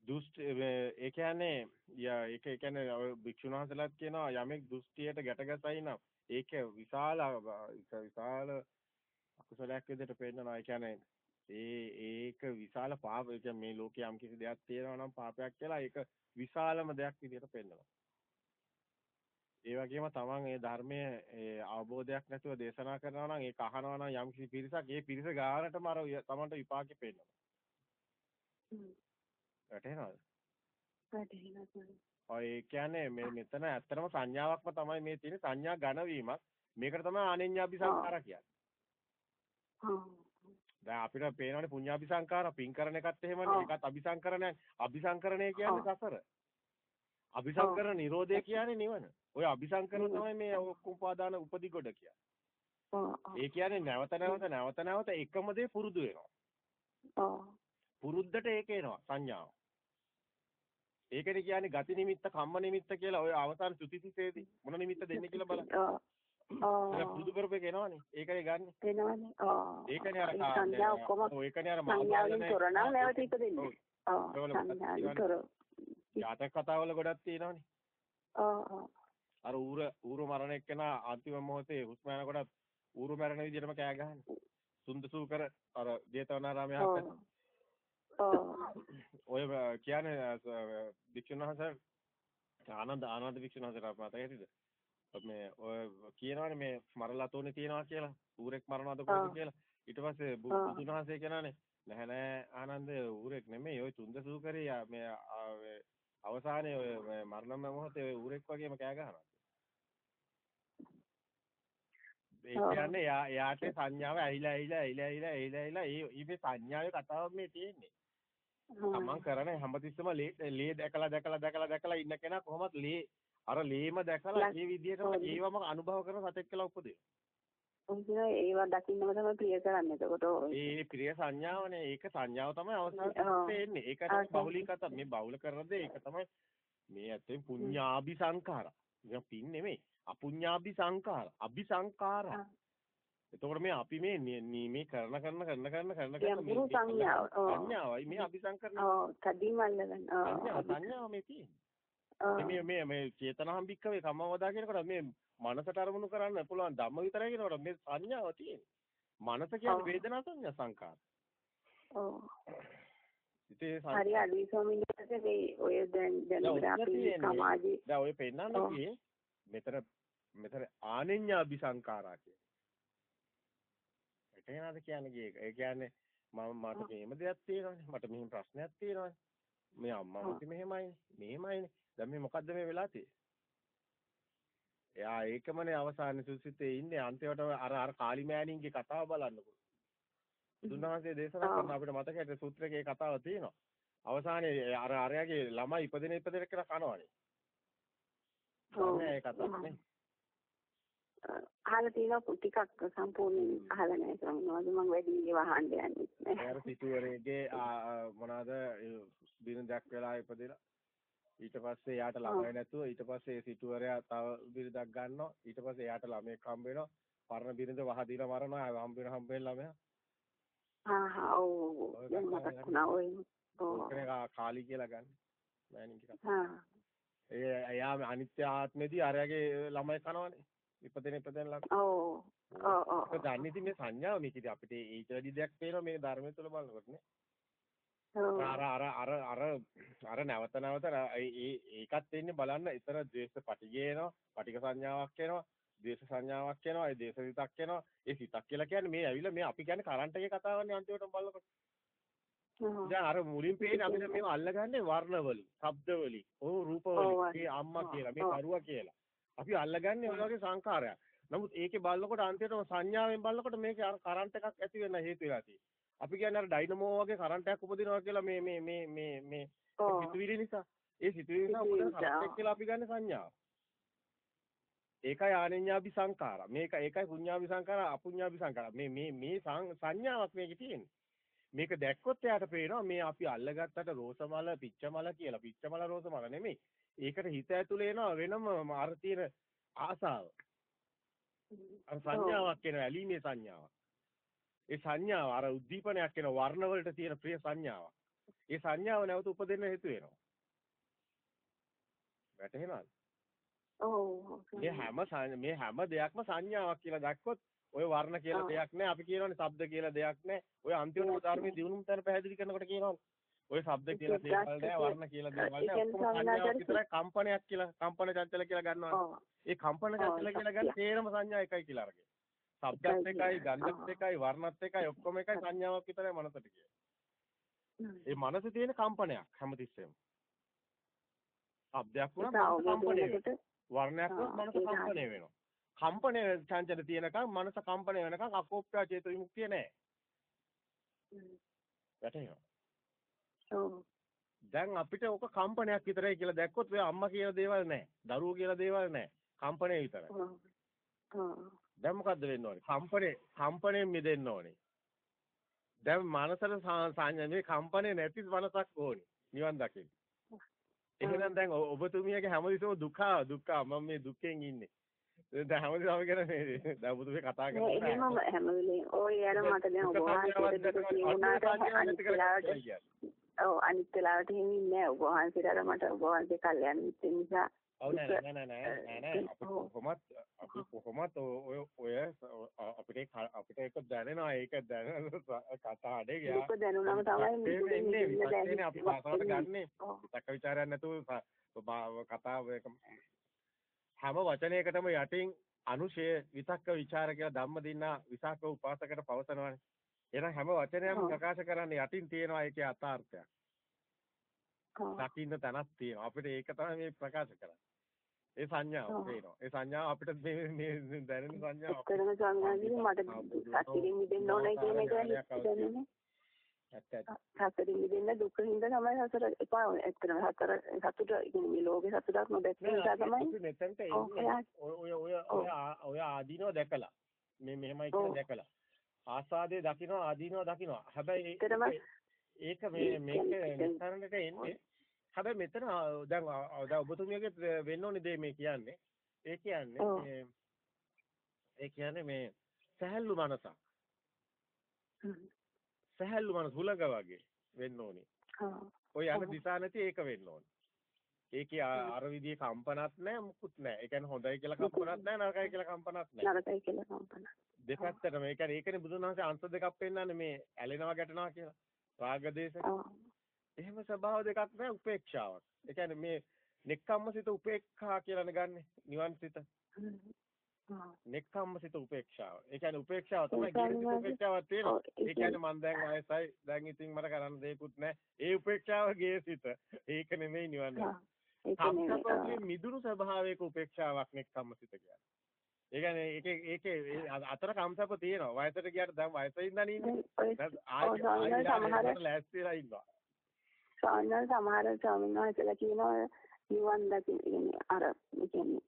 දුෂ්ට ඒ කියන්නේ ඒක ඒ කියන්නේ භික්ෂුන් වහන්සේලාත් කියනවා යමෙක් දෘෂ්ටියට ගැටගසයි නම් ඒක විශාල විශාල අකුසලයක් විදිහට පෙන්නනවා. ඒ කියන්නේ ඒ ඒක විශාල පාප ඒ මේ ලෝකේ යම් කිසි දෙයක් තියෙනවා නම් පාපයක් කියලා ඒක විශාලම දෙයක් විදිහට පෙන්නනවා. ඒ වගේම තමන් ඒ ධර්මයේ ඒ අවබෝධයක් නැතුව දේශනා කරනවා නම් ඒක අහනවා නම් යම් කිසි පිරිසක් ඒ පිරිස ගානටම අර තමන්ට විපාකෙ පෙන්නනවා. වැටහෙනවද? වැටහෙනවා. ඒ කියන්නේ මේ මෙතන ඇත්තටම සංඥාවක්ම තමයි මේ තියෙන්නේ සංඥා ඝන වීමක්. මේකට තමයි අනෙඤ්ඤාභි සංකාර කියන්නේ. දැන් අපිට පේනවනේ පුඤ්ඤාபிසංකාර පින් කරන එකත් එහෙමනේ. ඒකත් අபிසංකරණය අபிසංකරණය කියන්නේ සසර. අபிසංකරණ නිරෝධය කියන්නේ නිවන. ඔය අபிසංකරණ තමයි මේ උපාදාන උපදි ගොඩ කියන්නේ. ඒ කියන්නේ නැවත නැවත නැවත නැවත එකම දේ පුරුදු වෙනවා. පුරුද්දට ඒක එනවා සංඥාව. ඒකනේ කියන්නේ ගති නිමිත්ත කම්ම නිමිත්ත කියලා ඔය අවසාන සුතිතිසේදී මොන නිමිත්ත දෙන්නේ කියලා බලන්න. ඒක පුරුදු කරපේක එනවනේ. ඒකනේ ගන්න. එනවනේ. ආ. ඒකනේ අර සංඥා ඔක්කොම ඒකනේ අර සංඥාවෙන් තොර නම් නැවත ඉපදෙන්නේ. ආ. සංඥාවෙන් තොර. ජාතක කතාවල ගොඩක් තියෙනවනේ. ආ. අර ඌර ඌර මරණ එක්කන අන්තිම මොහොතේ හුස්ම යනකොට ඌර මරණ විදිහටම කෑ ගහන්නේ. සුන්දසූ කර අර ජේතවනාරාමයේ හක්ක. ඔය කියන්නේ වික්ෂුන් වහන්සේ ආනන්ද ආනන්ද වික්ෂුන් වහන්සේට මතක හිටිද? මේ ඔය කියනවනේ මේ මරලා තෝනේ තියනවා කියලා. ඌරෙක් මරනවද කොහොමද කියලා. ඊට පස්සේ බුදුන් වහන්සේ කියනවානේ නැහැ නෑ ආනන්ද ඌරෙක් නෙමෙයි. ඔය තුන්ද සූකරේ මේ අවසානයේ ඔය මරණ මොහොතේ ඔය ඌරෙක් වගේම කෑ ගහනවා. ඒ කියන්නේ යා යාට සංඥාව ඇහිලා ඇහිලා ඇහිලා ඇහිලා ඇහිලා ඇහිලා. ඒ ඉබේ සංඥාවේ කතාවක් මේ තියෙන්නේ. තමන් කරන හැමතිස්සම ලේ දැකලා දැකලා දැකලා දැකලා ඉන්න කෙනා කොහොමද ලේ අර ලේම දැකලා ඒ විදිහටම ඒවම අනුභව කරන සතෙක් කියලා උපදිනවා. ඔන්න ඒවා දකින්නම තමයි ප්‍රිය කරන්නේ. එතකොට ඒ ප්‍රිය සංඥාවනේ ඒක සංඥාව තමයි අවසානයේ එන්නේ. ඒක තමයි බහුලීකත මේ බහුල කරන දේ ඒක තමයි මේ ඇත්තෙන් පුඤ්ඤාභි සංඛාර. මේ පින් නෙමෙයි. අපුඤ්ඤාභි සංඛාර. අභි සංඛාර. එතකොට මේ අපි මේ මේ කරන කරන කරන කරන කරන කරන මේ සංඥාව. සංඥාවයි මේ අபிසංකරණ. ඔව් තදින් අල්ලගන්න. සංඥාව මේ තියෙන්නේ. මේ මේ මේ චේතනාම් බික්කවේ කම්මවදා කියනකොට මේ මනසට අරමුණු කරන්න පුළුවන් ධම්ම විතරයි කියනකොට මේ සංඥාව තියෙන්නේ. මනස කියන්නේ වේදනා සංඥා සංකාර. ඔව්. ඉතින් හරි අලි ස්වාමීන් වහන්සේ මේ ඔය දැන් දැන් අපි සමාජයේ දැන් ඔය පෙන්නන්නේ මෙතන මෙතන ආනෙඤ්ඤාභි සංකාරා කියන්නේ. එතනද කියන්නේ ඒ කියන්නේ මම මට මේම දෙයක් තියෙනවානේ මට මෙහෙම ප්‍රශ්නයක් තියෙනවානේ මේ අම්මා මුති මෙහෙමයි මෙහෙමයිනේ දැන් මේ මොකද්ද මේ වෙලා තියෙන්නේ? එයා ඒකමනේ අවසානයේ සුසිතේ ඉන්නේ අන්තිමට අර අර කාලිමෑණින්ගේ කතාව බලන්නකො. බුදුන්වහන්සේ දේශනා කරන අපිට මතකයි සූත්‍රයේ කතාව තියෙනවා. අවසානයේ අර අරයාගේ ළමයි ඉපදෙන ඉපදෙන කියලා කනවනේ. ඔව් ඒ කතාවනේ. අහලා තියෙනවා ටිකක් සම්පූර්ණයෙන් අහලා නැහැ ස්වාමීනි. මම වැඩි ඒවා අහන්න යන්නේ නැහැ. අර සිටුවරේගේ මොනවාද බිරිඳක් වෙලා ඉපදෙලා. ඊට පස්සේ එයාට ළමයි නැතුව ඊට පස්සේ ඒ සිටුවරයා තව බිරිඳක් ගන්නවා. ඊට පස්සේ එයාට ළමෙක් හම්බ වෙනවා. පරණ බිරිඳ වහ දීලා මරනවා හම්බ වෙන හම්බ වෙන ළමයා. ආ හා ඔව් දැන් මතක් වුණා ඔය. ඔව්. කාලි කියලා ගන්න. මෑණින්ගේ කතා ඒ එයා අනිත්‍ය ආත්මෙදී අරයාගේ ළමයි කනවනේ ඉපදෙන ඉපදෙන ළමයි ඔව්. ඔව් ඔව්. දන්නේ ඉතින් මේ සංඥාව මේක ඉතින් අපිට ඊට වැඩි දෙයක් පේනවා මේ ධර්මය තුළ බලනකොට නේ. අර අර අර අර අර නැවත නැවත ඒ ඒකත් වෙන්නේ බලන්න. ඊතර ද්වේෂ පටිගය එනවා පටික සංඥාවක් එනවා ද්වේෂ සංඥාවක් එනවා ඒ දේශ සිතක් එනවා. ඒ සිතක් කියලා කියන්නේ මේ ඇවිල්ලා මේ අපි කියන්නේ කරන්ට් එකේ කතාවන්නේ අන්තිමටම බලනකොට. දැන් අර මුලින් පේන්නේ අපිට මේව අල්ලගන්නේ වර්ණ වලින් ශබ්ද වලින් ඕ රූප වලින් මේ අම්මා කියලා මේ දරුවා කියලා අපි අල්ලගන්නේ ඔය වගේ සංකාරයක් නමුත් ඒකේ බලනකොට අන්තිමටම සංඥාවෙන් බලනකොට මේකේ අර කරන්ට් එකක් ඇති වෙන්න හේතු වෙලා තියෙනවා අපි කියන්නේ අර ඩයිනමෝ වගේ කරන්ට් එකක් උපදිනවා කියලා මේ මේ මේ මේ මේ සිතුවිලි නිසා. ඒ සිතුවිලි නිසා උපදින කරන්ට් කියලා අපි ගන්න සංඥාව. ඒකයි ආනෙඤ්ඤාභි සංඛාර. මේක ඒකයි පුඤ්ඤාභි සංඛාර අපුඤ්ඤාභි සංඛාර. මේ මේ මේ සංඥාවක් මේකේ තියෙන්නේ. මේක දැක්කොත් එයාට පේනවා මේ අපි අල්ලගත්තට රෝසමල පිච්චමල කියලා. පිච්චමල රෝසමල නෙමෙයි. ඒකට හිත ඇතුලේ එනවා වෙනම අර තියෙන ආසාව. අර සංඥාවක් එනවා ඇලීමේ සංඥාවක්. ඒ සංඥාව අර උද්දීපනයක් වෙන වර්ණ වලට තියෙන ප්‍රිය සංඥාවක්. ඒ සංඥාව නැවත උපදින්න හේතු වෙනවා. වැටහෙනවද? ඔව්. මේ හැම මේ හැම දෙයක්ම සංඥාවක් කියලා දැක්කොත් ඔය වර්ණ කියලා දෙයක් නැහැ. අපි කියනවානේ ශබ්ද කියලා දෙයක් නැහැ. ඔය අන්තිමට ධර්මයේ දිනුම් තැන පැහැදිලි කරනකොට කියනවානේ. ඔය ශබ්ද කියලා දේවල් නැහැ, වර්ණ කියලා දේවල් නැහැ. ඔක්කොම සංඥාවක් විතරයි කම්පනයක් කියලා, කම්පන චංචල කියලා ගන්නවා. ඒ කම්පන චංචල කියලා ගන්න තේරම සංඥා එකයි කියලා අරගෙන. ශබ්දත් එකයි ගන්ධත් එකයි වර්ණත් එකයි ඔක්කොම එකයි සංඥාවක් විතරයි මනසට කියන්නේ. ඒ මනසේ තියෙන කම්පනයක් හැමතිස්සෙම. ශබ්දයක් වුණා කම්පණය. වර්ණයක් වුණා මනස කම්පණය වෙනවා. කම්පණය චංචල තියෙනකම් මනස කම්පණය වෙනකම් අකෝප්පා චේතු විමුක්තිය නැහැ. වැටහෙනවා. දැන් අපිට ඕක කම්පනයක් විතරයි කියලා දැක්කොත් ඔය අම්මා කියන දේවල් නැහැ. දරුවෝ කියලා දේවල් නැහැ. කම්පණය විතරයි. දැන් මොකද්ද වෙන්න ඕනේ? කම්පණය කම්පණයෙන් මිදෙන්න ඕනේ. දැන් මනසට සංඥා මේ කම්පණය නැති මනසක් ඕනේ. නිවන් දකින්න. එහෙනම් දැන් ඔබතුමියගේ හැමදෙසම දුක දුක මම මේ දුකෙන් ඉන්නේ. දැන් හැමදෙසම මේ දැන් ඔබතුමිය කතා කරනවා. එහෙමම හැම වෙලේම ඔය යන මට දැන් ඔබ වහන්සේට කියුණාට අනිත් වෙලාවට ඔව් අනිත් වෙලාවට එහෙම ඉන්නේ නැහැ. ඔබ වහන්සේට අර මට ඔබ වහන්සේ කල්යන්න මිත්‍රෙ නිසා ඔව් නෑ නෑ නෑ නෑ නෑ අපි කොහොමත් අපි කොහොමත් ඔය ඔය අපිට අපිට ඒක දැනෙනවා ඒක දැනෙන කතා හඩේ ගියා. ඒක දැනුනම තමයි මේක ඉන්නේ විපස්සනේ අපි භාෂාවට ගන්නෙ. විතක්ක ਵਿਚාරයක් නැතුව කතාව හැම වචනයකටම යටින් අනුශය විතක්ක ਵਿਚාර කියලා ධම්ම දිනා විසාක උපාසකට පවසනවානේ. එහෙනම් හැම වචනයක්ම ප්‍රකාශ කරන්නේ යටින් තියෙනවා ඒකේ අර්ථාර්ථයක් දකින්න තැනක් තියෙනවා. අපිට ඒක තමයි මේ ප්‍රකාශ කරන්නේ. ඒ සංඥාව පේනවා. ඒ සංඥාව අපිට මේ මේ දැනෙන සංඥාව. කරන සංඥාවකින් මට සතිරින් මිදෙන්න ඕනේ කියන එක ඇත්ත. සතරින් මිදෙන්න දුකින්ද තමයි හතර එපා ඇත්තටම හතර සතුට කියන්නේ මේ ලෝකේ සතුටක් නොදැක්ක නිසා තමයි මෙතනට එන්නේ. ඔය ඔය ඔය ආදීනව දැකලා. මේ මෙහෙමයි කියලා දැකලා. ආසාදේ දකින්න ආදීනව දකින්න. හැබැයි ඒක මේ මේක නිස්සාරණයට එන්නේ හැබැයි මෙතන දැන් දැන් ඔබතුමියගේ වෙන්න ඕනේ දේ මේ කියන්නේ. ඒ කියන්නේ ඒ කියන්නේ මේ සහැල්ලු මනසක්. සහැල්ලු මනස හුලඟ වගේ වෙන්න ඕනේ. ඔය යන දිශා නැති ඒක වෙන්න ඕනේ. ඒකේ අර විදිහේ කම්පනක් නැහැ මුකුත් නැහැ. ඒ කියන්නේ හොඳයි කියලා කම්පනක් නැහැ නරකයි කියලා කම්පනක් නැහැ. නරකයි කියලා කම්පනක්. දෙපැත්තටම ඒ කියන්නේ ඒකනේ බුදුන් වහන්සේ අංශ දෙකක් පෙන්නන්නේ මේ ඇලෙනවා ගැටෙනවා කියලා. රාග දේශ. එහෙම ස්වභාව දෙකක් නැහැ උපේක්ෂාවක්. ඒ කියන්නේ මේ නෙක්ඛම්මසිත උපේක්ඛා කියලානේ ගන්නෙ නිවන් සිත. නෙක්ඛම්මසිත උපේක්ෂාව. ඒ කියන්නේ උපේක්ෂාව තමයි ජීවිත උපේක්ෂාවක් තියෙනවා. ඒ කියන්නේ මම දැන් ආයෙසයි දැන් ඉතින් මට කරන්න දෙයක්වත් නැහැ. ඒ උපේක්ෂාව ගේ සිත. ඒක නෙමෙයි නිවන් සම්පූර්ණ මිදුණු ස්වභාවයක උපේක්ෂාවක් නෙක්ඛම්මසිත කියන්නේ. ඒ කියන්නේ ඒකේ ඒකේ අතර කම්සප්ප තියෙනවා. වයසට ගියාට දැන් වයසේ ඉඳන් ඉන්නේ. ආයෙ සමහර ලෑස්තිලා ඉන්නවා. සාමාන්‍ය සමහර ස්වාමීන් වහන්සේලා කියනවා නිවන් දකින්න අර කියන්නේ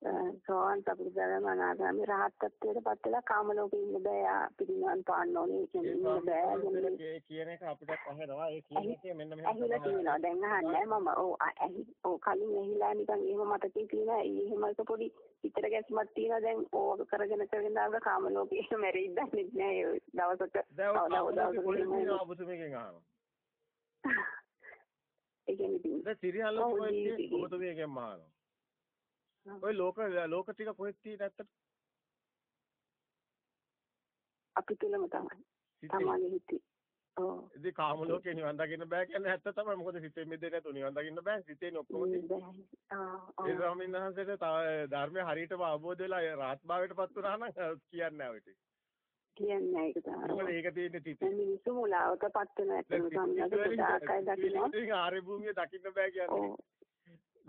සෝවන් සපුරුදරම අනාගාමී රහත් ත්වයට පත් වෙලා කාම ලෝකේ ඉන්න බෑ පිරිනවන් පාන්න ඕනේ. කියන්නේ බෑ ඒ කියන එක අපිට අහනවා ඒ කියන එකේ මෙන්න මෙහෙම ඇහිලා තියෙනවා. දැන් අහන්නේ මම. ඔව් ඇහි ඔව් කලින් ඇහිලා නිකන් එහෙම මතකේ තියෙනවා. එහෙම එක පොඩි පිටර ගැස්මක් තියෙනවා. දැන් ඕක කරගෙන කරගෙන ආව කාම ලෝකේ මැරෙයිද නෑ ඒ දවසක දවසක දවසක ඔබතුමීගෙන් අහනවා. ඒ කියන්නේ දැන් සිරියල් ඔබතුමීගෙන් අහනවා ඔය ලෝක ලෝක ටික කොහෙද තියෙන්නේ ඇත්තට? අපි තුලම තමයි. තමයි හිතේ. ඔව්. ඉතින් කාම ලෝකේ නිවන් දකින්න බෑ කියන්නේ ඇත්ත තමයි. මොකද සිතේ මිදෙන්නේ නැතු නිවන් දකින්න බෑ. සිතේ ඔක්කොම තියෙන්නේ. ඒ ස්වාමීන් වහන්සේට තව ධර්මය හරියටම අවබෝධ වෙලා රාත් භාවයට පත් වුණා නම් කියන්නේ නැහැ ඔය ටික. කියන්නේ නැහැ ඒක තමයි. මොකද ඒක තියෙන්නේ සිතේ. මිනිස්සු මුලාවකපත් වෙන ඇත්තම සම්මත දාකයි දකින්න. ඉතින් ආර්ය භූමිය දකින්න බෑ කියන්නේ.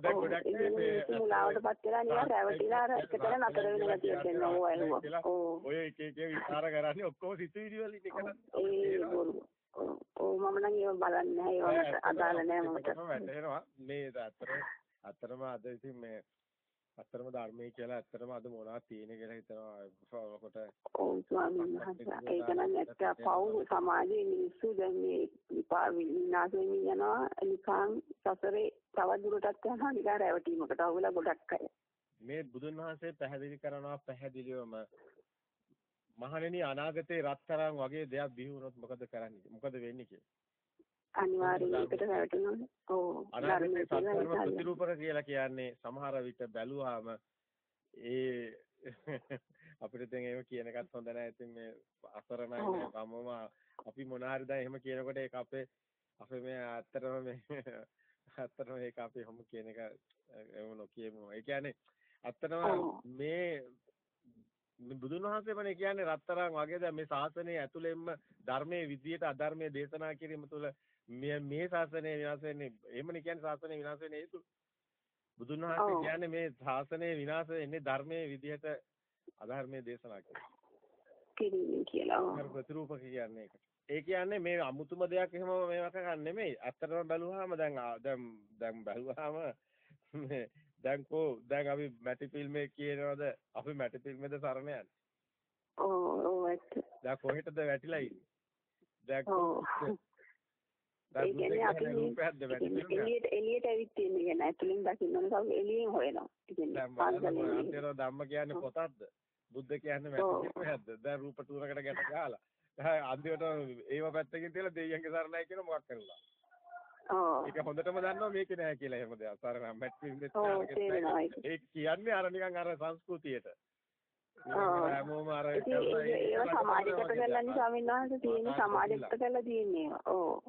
දැන් ගොඩක් මේ මුලාවටපත් වෙලා නිකන් රැවටිලා අර එකතන නතර වෙන ගතියක් එනවා ඕවා ඇහුවා. ඔව්. ඔය එක එක විස්තර කරන්නේ ඔක්කොම සිතුවිලි වලින් එකද? ඒ බොරු. ඔව් මම නම් ඒව බලන්නේ නැහැ ඒවට අදාළ නැහැ මට. වැටෙනවා මේ අතර අතරම අද ඉතින් මේ අතරම ධර්මයේ කියලා ඇත්තටම අද මොනවද තියෙන කියලා හිතනවා. කොට ඔව් ස්වාමීන් වහන්සේ. ඒක නම් ඇත්ත. පව් සමාජයේ මිනිස්සු දැන් මේ විපා විනාශ වෙමින් යනවා. නිකන් සසරේ තව දුරටත් යනවා. නිකන් රැවටීමකට අවුල ගොඩක් අය. මේ බුදුන් වහන්සේ පැහැදිලි කරනවා පැහැදිලිවම මහණෙනි අනාගතේ රත්තරන් වගේ දෙයක් බිහි වුණොත් මොකද කරන්නේ? මොකද වෙන්නේ කියලා අනිවාර්යයෙන් ඒකට රැවටෙනවා. ඔව්. අනාගතේ සත්‍යම ප්‍රතිරූපක කියලා කියන්නේ සමහර විට බැලුවාම ඒ අපිට දැන් එහෙම කියන එකත් හොඳ නැහැ. ඉතින් මේ අසරණයි මමම අපි මොනාරි දැන් එහෙම කියනකොට ඒක අපේ අපේ මේ ඇත්තටම මේ ඇත්තටම ඒක අපි හැම කියන එක එහෙම නොකියමු. ඒ කියන්නේ ඇත්තටම මේ බුදුන් වහන්සේමනේ කියන්නේ රත්තරන් වගේ දැන් මේ ශාසනය ඇතුළෙන්ම ධර්මයේ විදියට අධර්මයේ දේශනා කිරීම තුළ මේ මේ ශාසනය විනාශ වෙන්නේ එහෙමනේ කියන්නේ ශාසනය විනාශ වෙන්නේ හේතු බුදුන් වහන්සේ. කියන්නේ මේ ශාසනය විනාශ වෙන්නේ ධර්මයේ විදිහට අධර්මයේ දේශනා කරනවා. කියලා. ප්‍රතිරූපක කියන්නේ ඒකට. ඒ කියන්නේ මේ අමුතුම දෙයක් එහෙම මේවා කරන්නේ නෙමෙයි. ඇත්තටම බැලුවාම දැන් දැන් දැන් බැලුවාම දැන් කෝ දැන් අපි මැටි ෆිල්මේ කියනවාද අපි මැටි ෆිල්මේද සරණ යන්නේ. ඔව් ඔව් ඇත්ත. දැන් කොහෙටද වැටිලා ඉන්නේ? දැන් එළියට එළියට ඇවිත් තියෙන කියන්නේ ඇතුලින් දකින්න ඕන කවුරු එළියෙන් හොයනවා. දැන් ධම්ම කියන්නේ. පොතක්ද? බුද්ධ කියන්නේ ෆිල්මයක්ද? දැන් රූප තුනකට ගැට ගහලා. දැන් අන්තිමට ඒව පැත්තකින් තියලා දෙයියන්ගේ සරණයි කියන මොකක් කරුණා. ඔව්. ඒක හොඳටම දන්නවා මේකේ නෑ කියලා එහෙම දෙයක්. සරණ මැටි ෆිල්මෙත් ඔව් තේරෙනවා ඒක. ඒක කියන්නේ අර නිකන් අර සංස්කෘතියට. ඒව සමාජගත කරලා ස්වාමීන් වහන්සේ තියෙන සමාජගත කරලා තියෙන්නේ. ඔව්.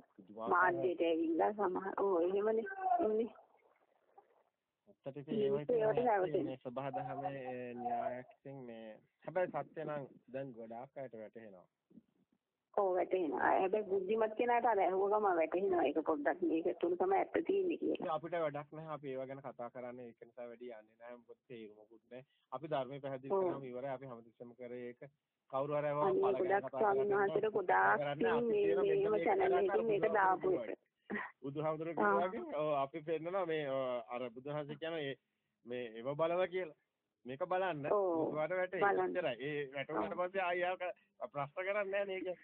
මාධ්‍යයට ඇවිල්ලා සමහර ඔව් එහෙමනේ. ඉන්නේ. ඇත්තට ජීවිතේ ඉතින් ඒවට ඒවා නැවතෙන. මේ සබහා දහමේ න්‍යායක් ඉතින් මේ හැබැයි සත්‍ය නම් දැන් ගොඩාක් අයට වැටහෙනවා. ඔව් වැටෙනවා. හැබැයි බුද්ධිමත් කෙනාට අර ඇහුව ගම වැටෙනවා. ඒක පොඩ්ඩක් මේක තුල තමයි ඇත්ත තියෙන්නේ කියලා. ඉතින් අපිට වැඩක් නැහැ අපි ඒව ගැන කතා කරන්නේ ඒක නිසා වැඩි යන්නේ නැහැ මොකද තේරුමකුත් නැහැ. අපි ධර්මයේ පැහැදිලි. කරාම ඉවරයි අපි හැමතිස්සෙම කරේ ඒක. කවුරු හරි ආවම අනේ පළ ගැන ගොඩක් කතා කරනවා. ගොඩාක් මේ මේව channel එකකින් මේක දාපු බුදුහාමුදුරුවෝ එක. බුදුහාමුදුරුවෝ ආ. කියනවා වගේ ඔව් අපි පෙන්නනවා මේ අර බුදුහාමුදුරුවෝ කියන මේ එව බලව කියලා. මේක බලන්න ඔව්. ඔයාලට වැටේ. ඒ වැටුණාට පස්සේ ආයෙ ප්‍රශ්න කරන්නේ නැහැ නේ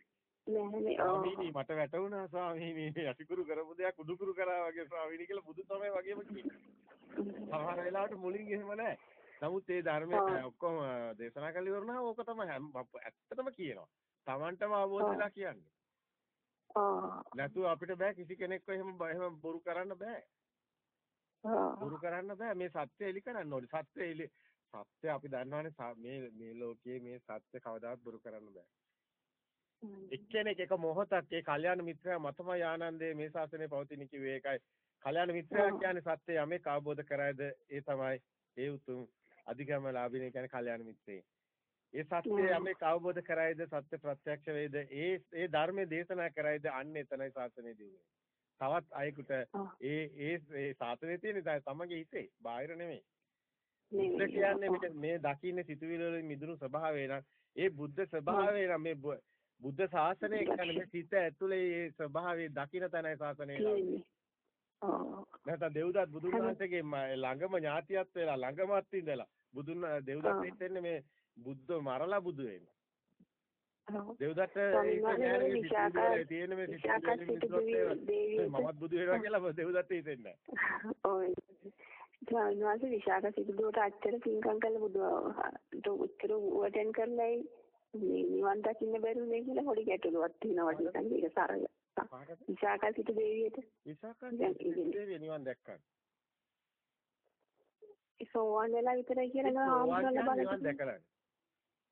ඔව්. ස්වාමීනි මට වැටුණා ස්වාමීනි අසිකුරු කරපු දෙයක් උඩුකුරු කරා වගේ ස්වාමීනි කියලා බුදු තමයි වගේම කියන්නේ. සමහර වෙලාවට මුලින් එහෙම නැහැ. නමුත් ඒ ධර්මයේ. ඔක්කොම දේශනා කරලා ඉවරනවා ඕක තමයි ඇත්තටම කියනවා. Tamanටම අවබෝධ. වෙලා කියන්නේ. නැතුව අපිට බෑ කිසි කෙනෙක්ව එහෙම එහෙම බොරු කරන්න බෑ. බොරු කරන්න බෑ. මේ සත්‍ය එලි කරන්න ඕනේ. සත්‍ය එලි සත්‍ය අපි දන්නවනේ මේ මේ ලෝකයේ මේ සත්‍ය කවදාවත් බොරු කරන්න බෑ. එක්කෙනෙක් එක මොහොතක් ඒ කල්යාණ මිත්‍රයා මතමයි ආනන්දේ මේ ශාසනය පවතින කිව්වේ ඒකයි. කල්යාණ මිත්‍රයා. කියන්නේ සත්‍ය යමෙක් අවබෝධ කරයිද ඒ තමයි ඒ උතුම් අධිගම ලාභිනේ කියන්නේ කල්යාණ මිත්‍රේ. ඒ සත්‍ය ඔව්. යමෙක් අවබෝධ කරයිද සත්‍ය ප්‍රත්‍යක්ෂ වේද ඒ ඒ ධර්මයේ දේශනා කරයිද අන්න එතනයි ශාසනය දියුනේ. තවත් අයෙකුට. ඒ ඒ ඒ ශාසනයේ තියෙන තමගේ හිතේ බාහිර නෙමෙයි. බුද්ධ කියන්නේ මේ දකින්නේ සිතුවිලි වලින් මිදුණු ස්වභාවය නම් ඒ බුද්ධ ස්වභාවය නම් මේ බුද්ධ ශාසනය කියන්නේ මේ සිත ඇතුලේ ඒ ස්වභාවය දකින්න තැනයි ශාසනය තියෙන්නේ. ඔව්. නැත්නම් දෙව්දත් බුදුන් වහන්සේගේ ම- ළඟම ඥාතියත් වෙලා ළඟමත් ඉඳලා බුදුන් දෙව්දත් ආ. හිටෙන්නේ මේ බුද්ධ මරලා බුදු. ඔව්. දෙව්දත් විශාකා- තියෙන මේ මමත් බුදු වෙනවා කියලා දෙව්දත් හිතෙන්නේ නැහැ. ඔය ස්වාමීන් වහන්සේ විශාක සිටුදුවට අච්චර පින්කම් කළ බුදුහාට උත්තර වටෙන් කරලයි මේ නිවන් දකින්න බැරුනේ කියලා පොඩි ගැටලුවක් තියෙනවා නිකන් ඒක සරල. විශාක සිටු දෙවියට විසාකා දේවිය නිවන් දැක්කා. සෝවාන් වෙලා විතරයි කියලා නෝ සෝවාන් කියන්නේ ආම්සල නිවන් බලන්න. දැකලා.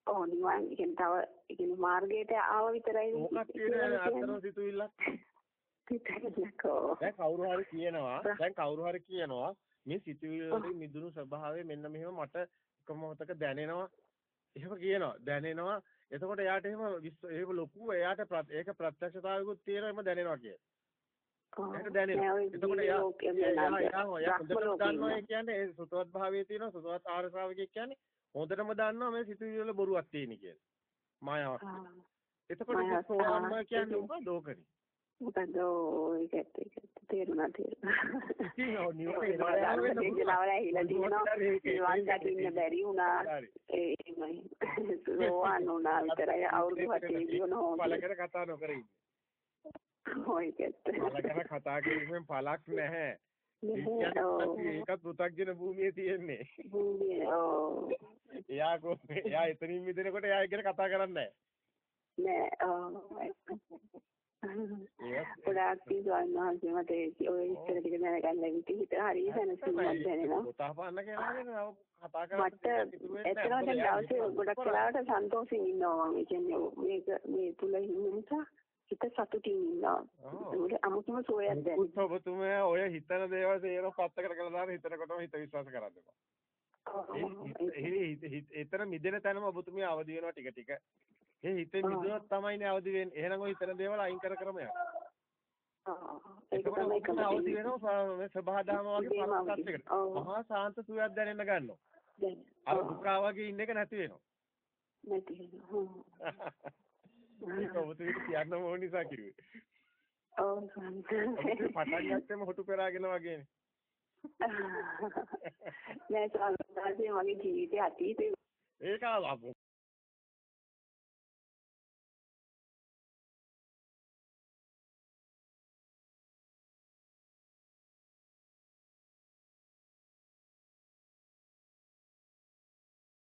ඔව් නිවන් කියන්නේ තව කියන්නේ මාර්ගයට ආව විතරයි මොකක් කියන අතරම සිතුවිල්ලක්. හිතන්නකෝ. දැන් කවුරු හරි කියනවා දැන් කවුරු හරි කියනවා මේ සිතුවිලි වලින් මිදුණු ස්වභාවය මෙන්න මෙහෙම මට එක මොහොතක දැනෙනවා එහෙම කියනවා දැනෙනවා එතකොට එයාට එහෙම ඒක ලොකු එයාට ඒක ප්‍රත්‍යක්ෂතාවයකුත් තියෙනවා එහෙම දැනෙනවා කිය. එයාට දැනෙනවා. එතකොට එයා එයා දන්නවා කියන්නේ ඒ සුතවත් භාවයේ තියෙනවා සුතවත් ආර්ය ශ්‍රාවකයෙක් කියන්නේ හොඳටම දන්නවා මේ සිතුවිලි වල බොරුවක් තියෙන කියලා. මායාවක්. එතකොට ආ, කියන්නේ ඒක- මොකද ඕකනේ. මොකද ඒක ඇත්ත ඒක ඇත්ත. තේරුණා තේරුණා. ඉතින් ඔව් නිවන ඒක එනවා යාම වෙන්න පුළුවන්. දේශනාවල ඇහිලා තියෙනවා. නිවන් දකින්න බැරි වුණා. හරි. ඒ එහෙමයි. සෝවාන් වුණා විතරයි අවුරුදු 8 ජීවන ඕනේ. පළකර කතා නොකර ඉන්න. ඔය ඇත්ත. පළකර කතා කිරීමෙන් පළක් නැහැ. ඒ නැහැ. ඔව්. කියන්නේ ඒකත් පෘථග්ජන භූමියේ තියෙන්නේ. භූමිය ඔව්. එයා කො එයා එතනින් මිදෙනකොට එයා ඒක ගැන කතා කරන්නේ නෑ ඔව්. ගොඩාක් ස්වාමීන් වහන්සේ මට ඔය ඉස්සර ටික දැනගන්න ලැබිටි හිත හරිය සැනසීමක් දැනෙනවා. පොතා පාන්න කෙනාගෙන කතා මට ඇත්තටම දැන් දවසේ ගොඩක් වෙලාවට සන්තෝෂෙන් ඉන්නවා මම. ඒ කියන්නේ මේක මේ තුල ඉන්න නිසා හිත සතුටින් ඉන්නවා. ඒකට අමුතුම සෝයක් දැනෙනවා. ඔබතුමා ඔය හිතන දේවල් සේරම පැත්තකට කරලා දාන හිතනකොටම හිත විශ්වාස කරන්න එපා. එතන මිදෙන තැනම ඔබතුමිය අවදි වෙනවා ටික ටික. ඒ හිතේ ආ. මිදුනොත් තමයිනේ අවදි වෙන්නේ. එහෙනම් ඔය හිතන දේවල් අයින් කර කරම යන්න. ඒක තමයි අවදි වෙනවා මේ සබහාදහම වගේ. ඔව්. මහා සාන්ත සුවයක් දැනෙන්න ගන්නවා. දැන් අර. දුකා වගේ ඉන්න එක නැති වෙනවා. නැති වෙනවා ඒක ඔබතුමීට කියන්න ඕන නිසා කිව්වේ. ඔව් ඔබතුමී පටන් ගත්තෙම හොටු පෙරාගෙන වගේනේ. නෑ සාමාන්‍යයෙන් මගේ ජීවිතයේ අතීතේ ඒක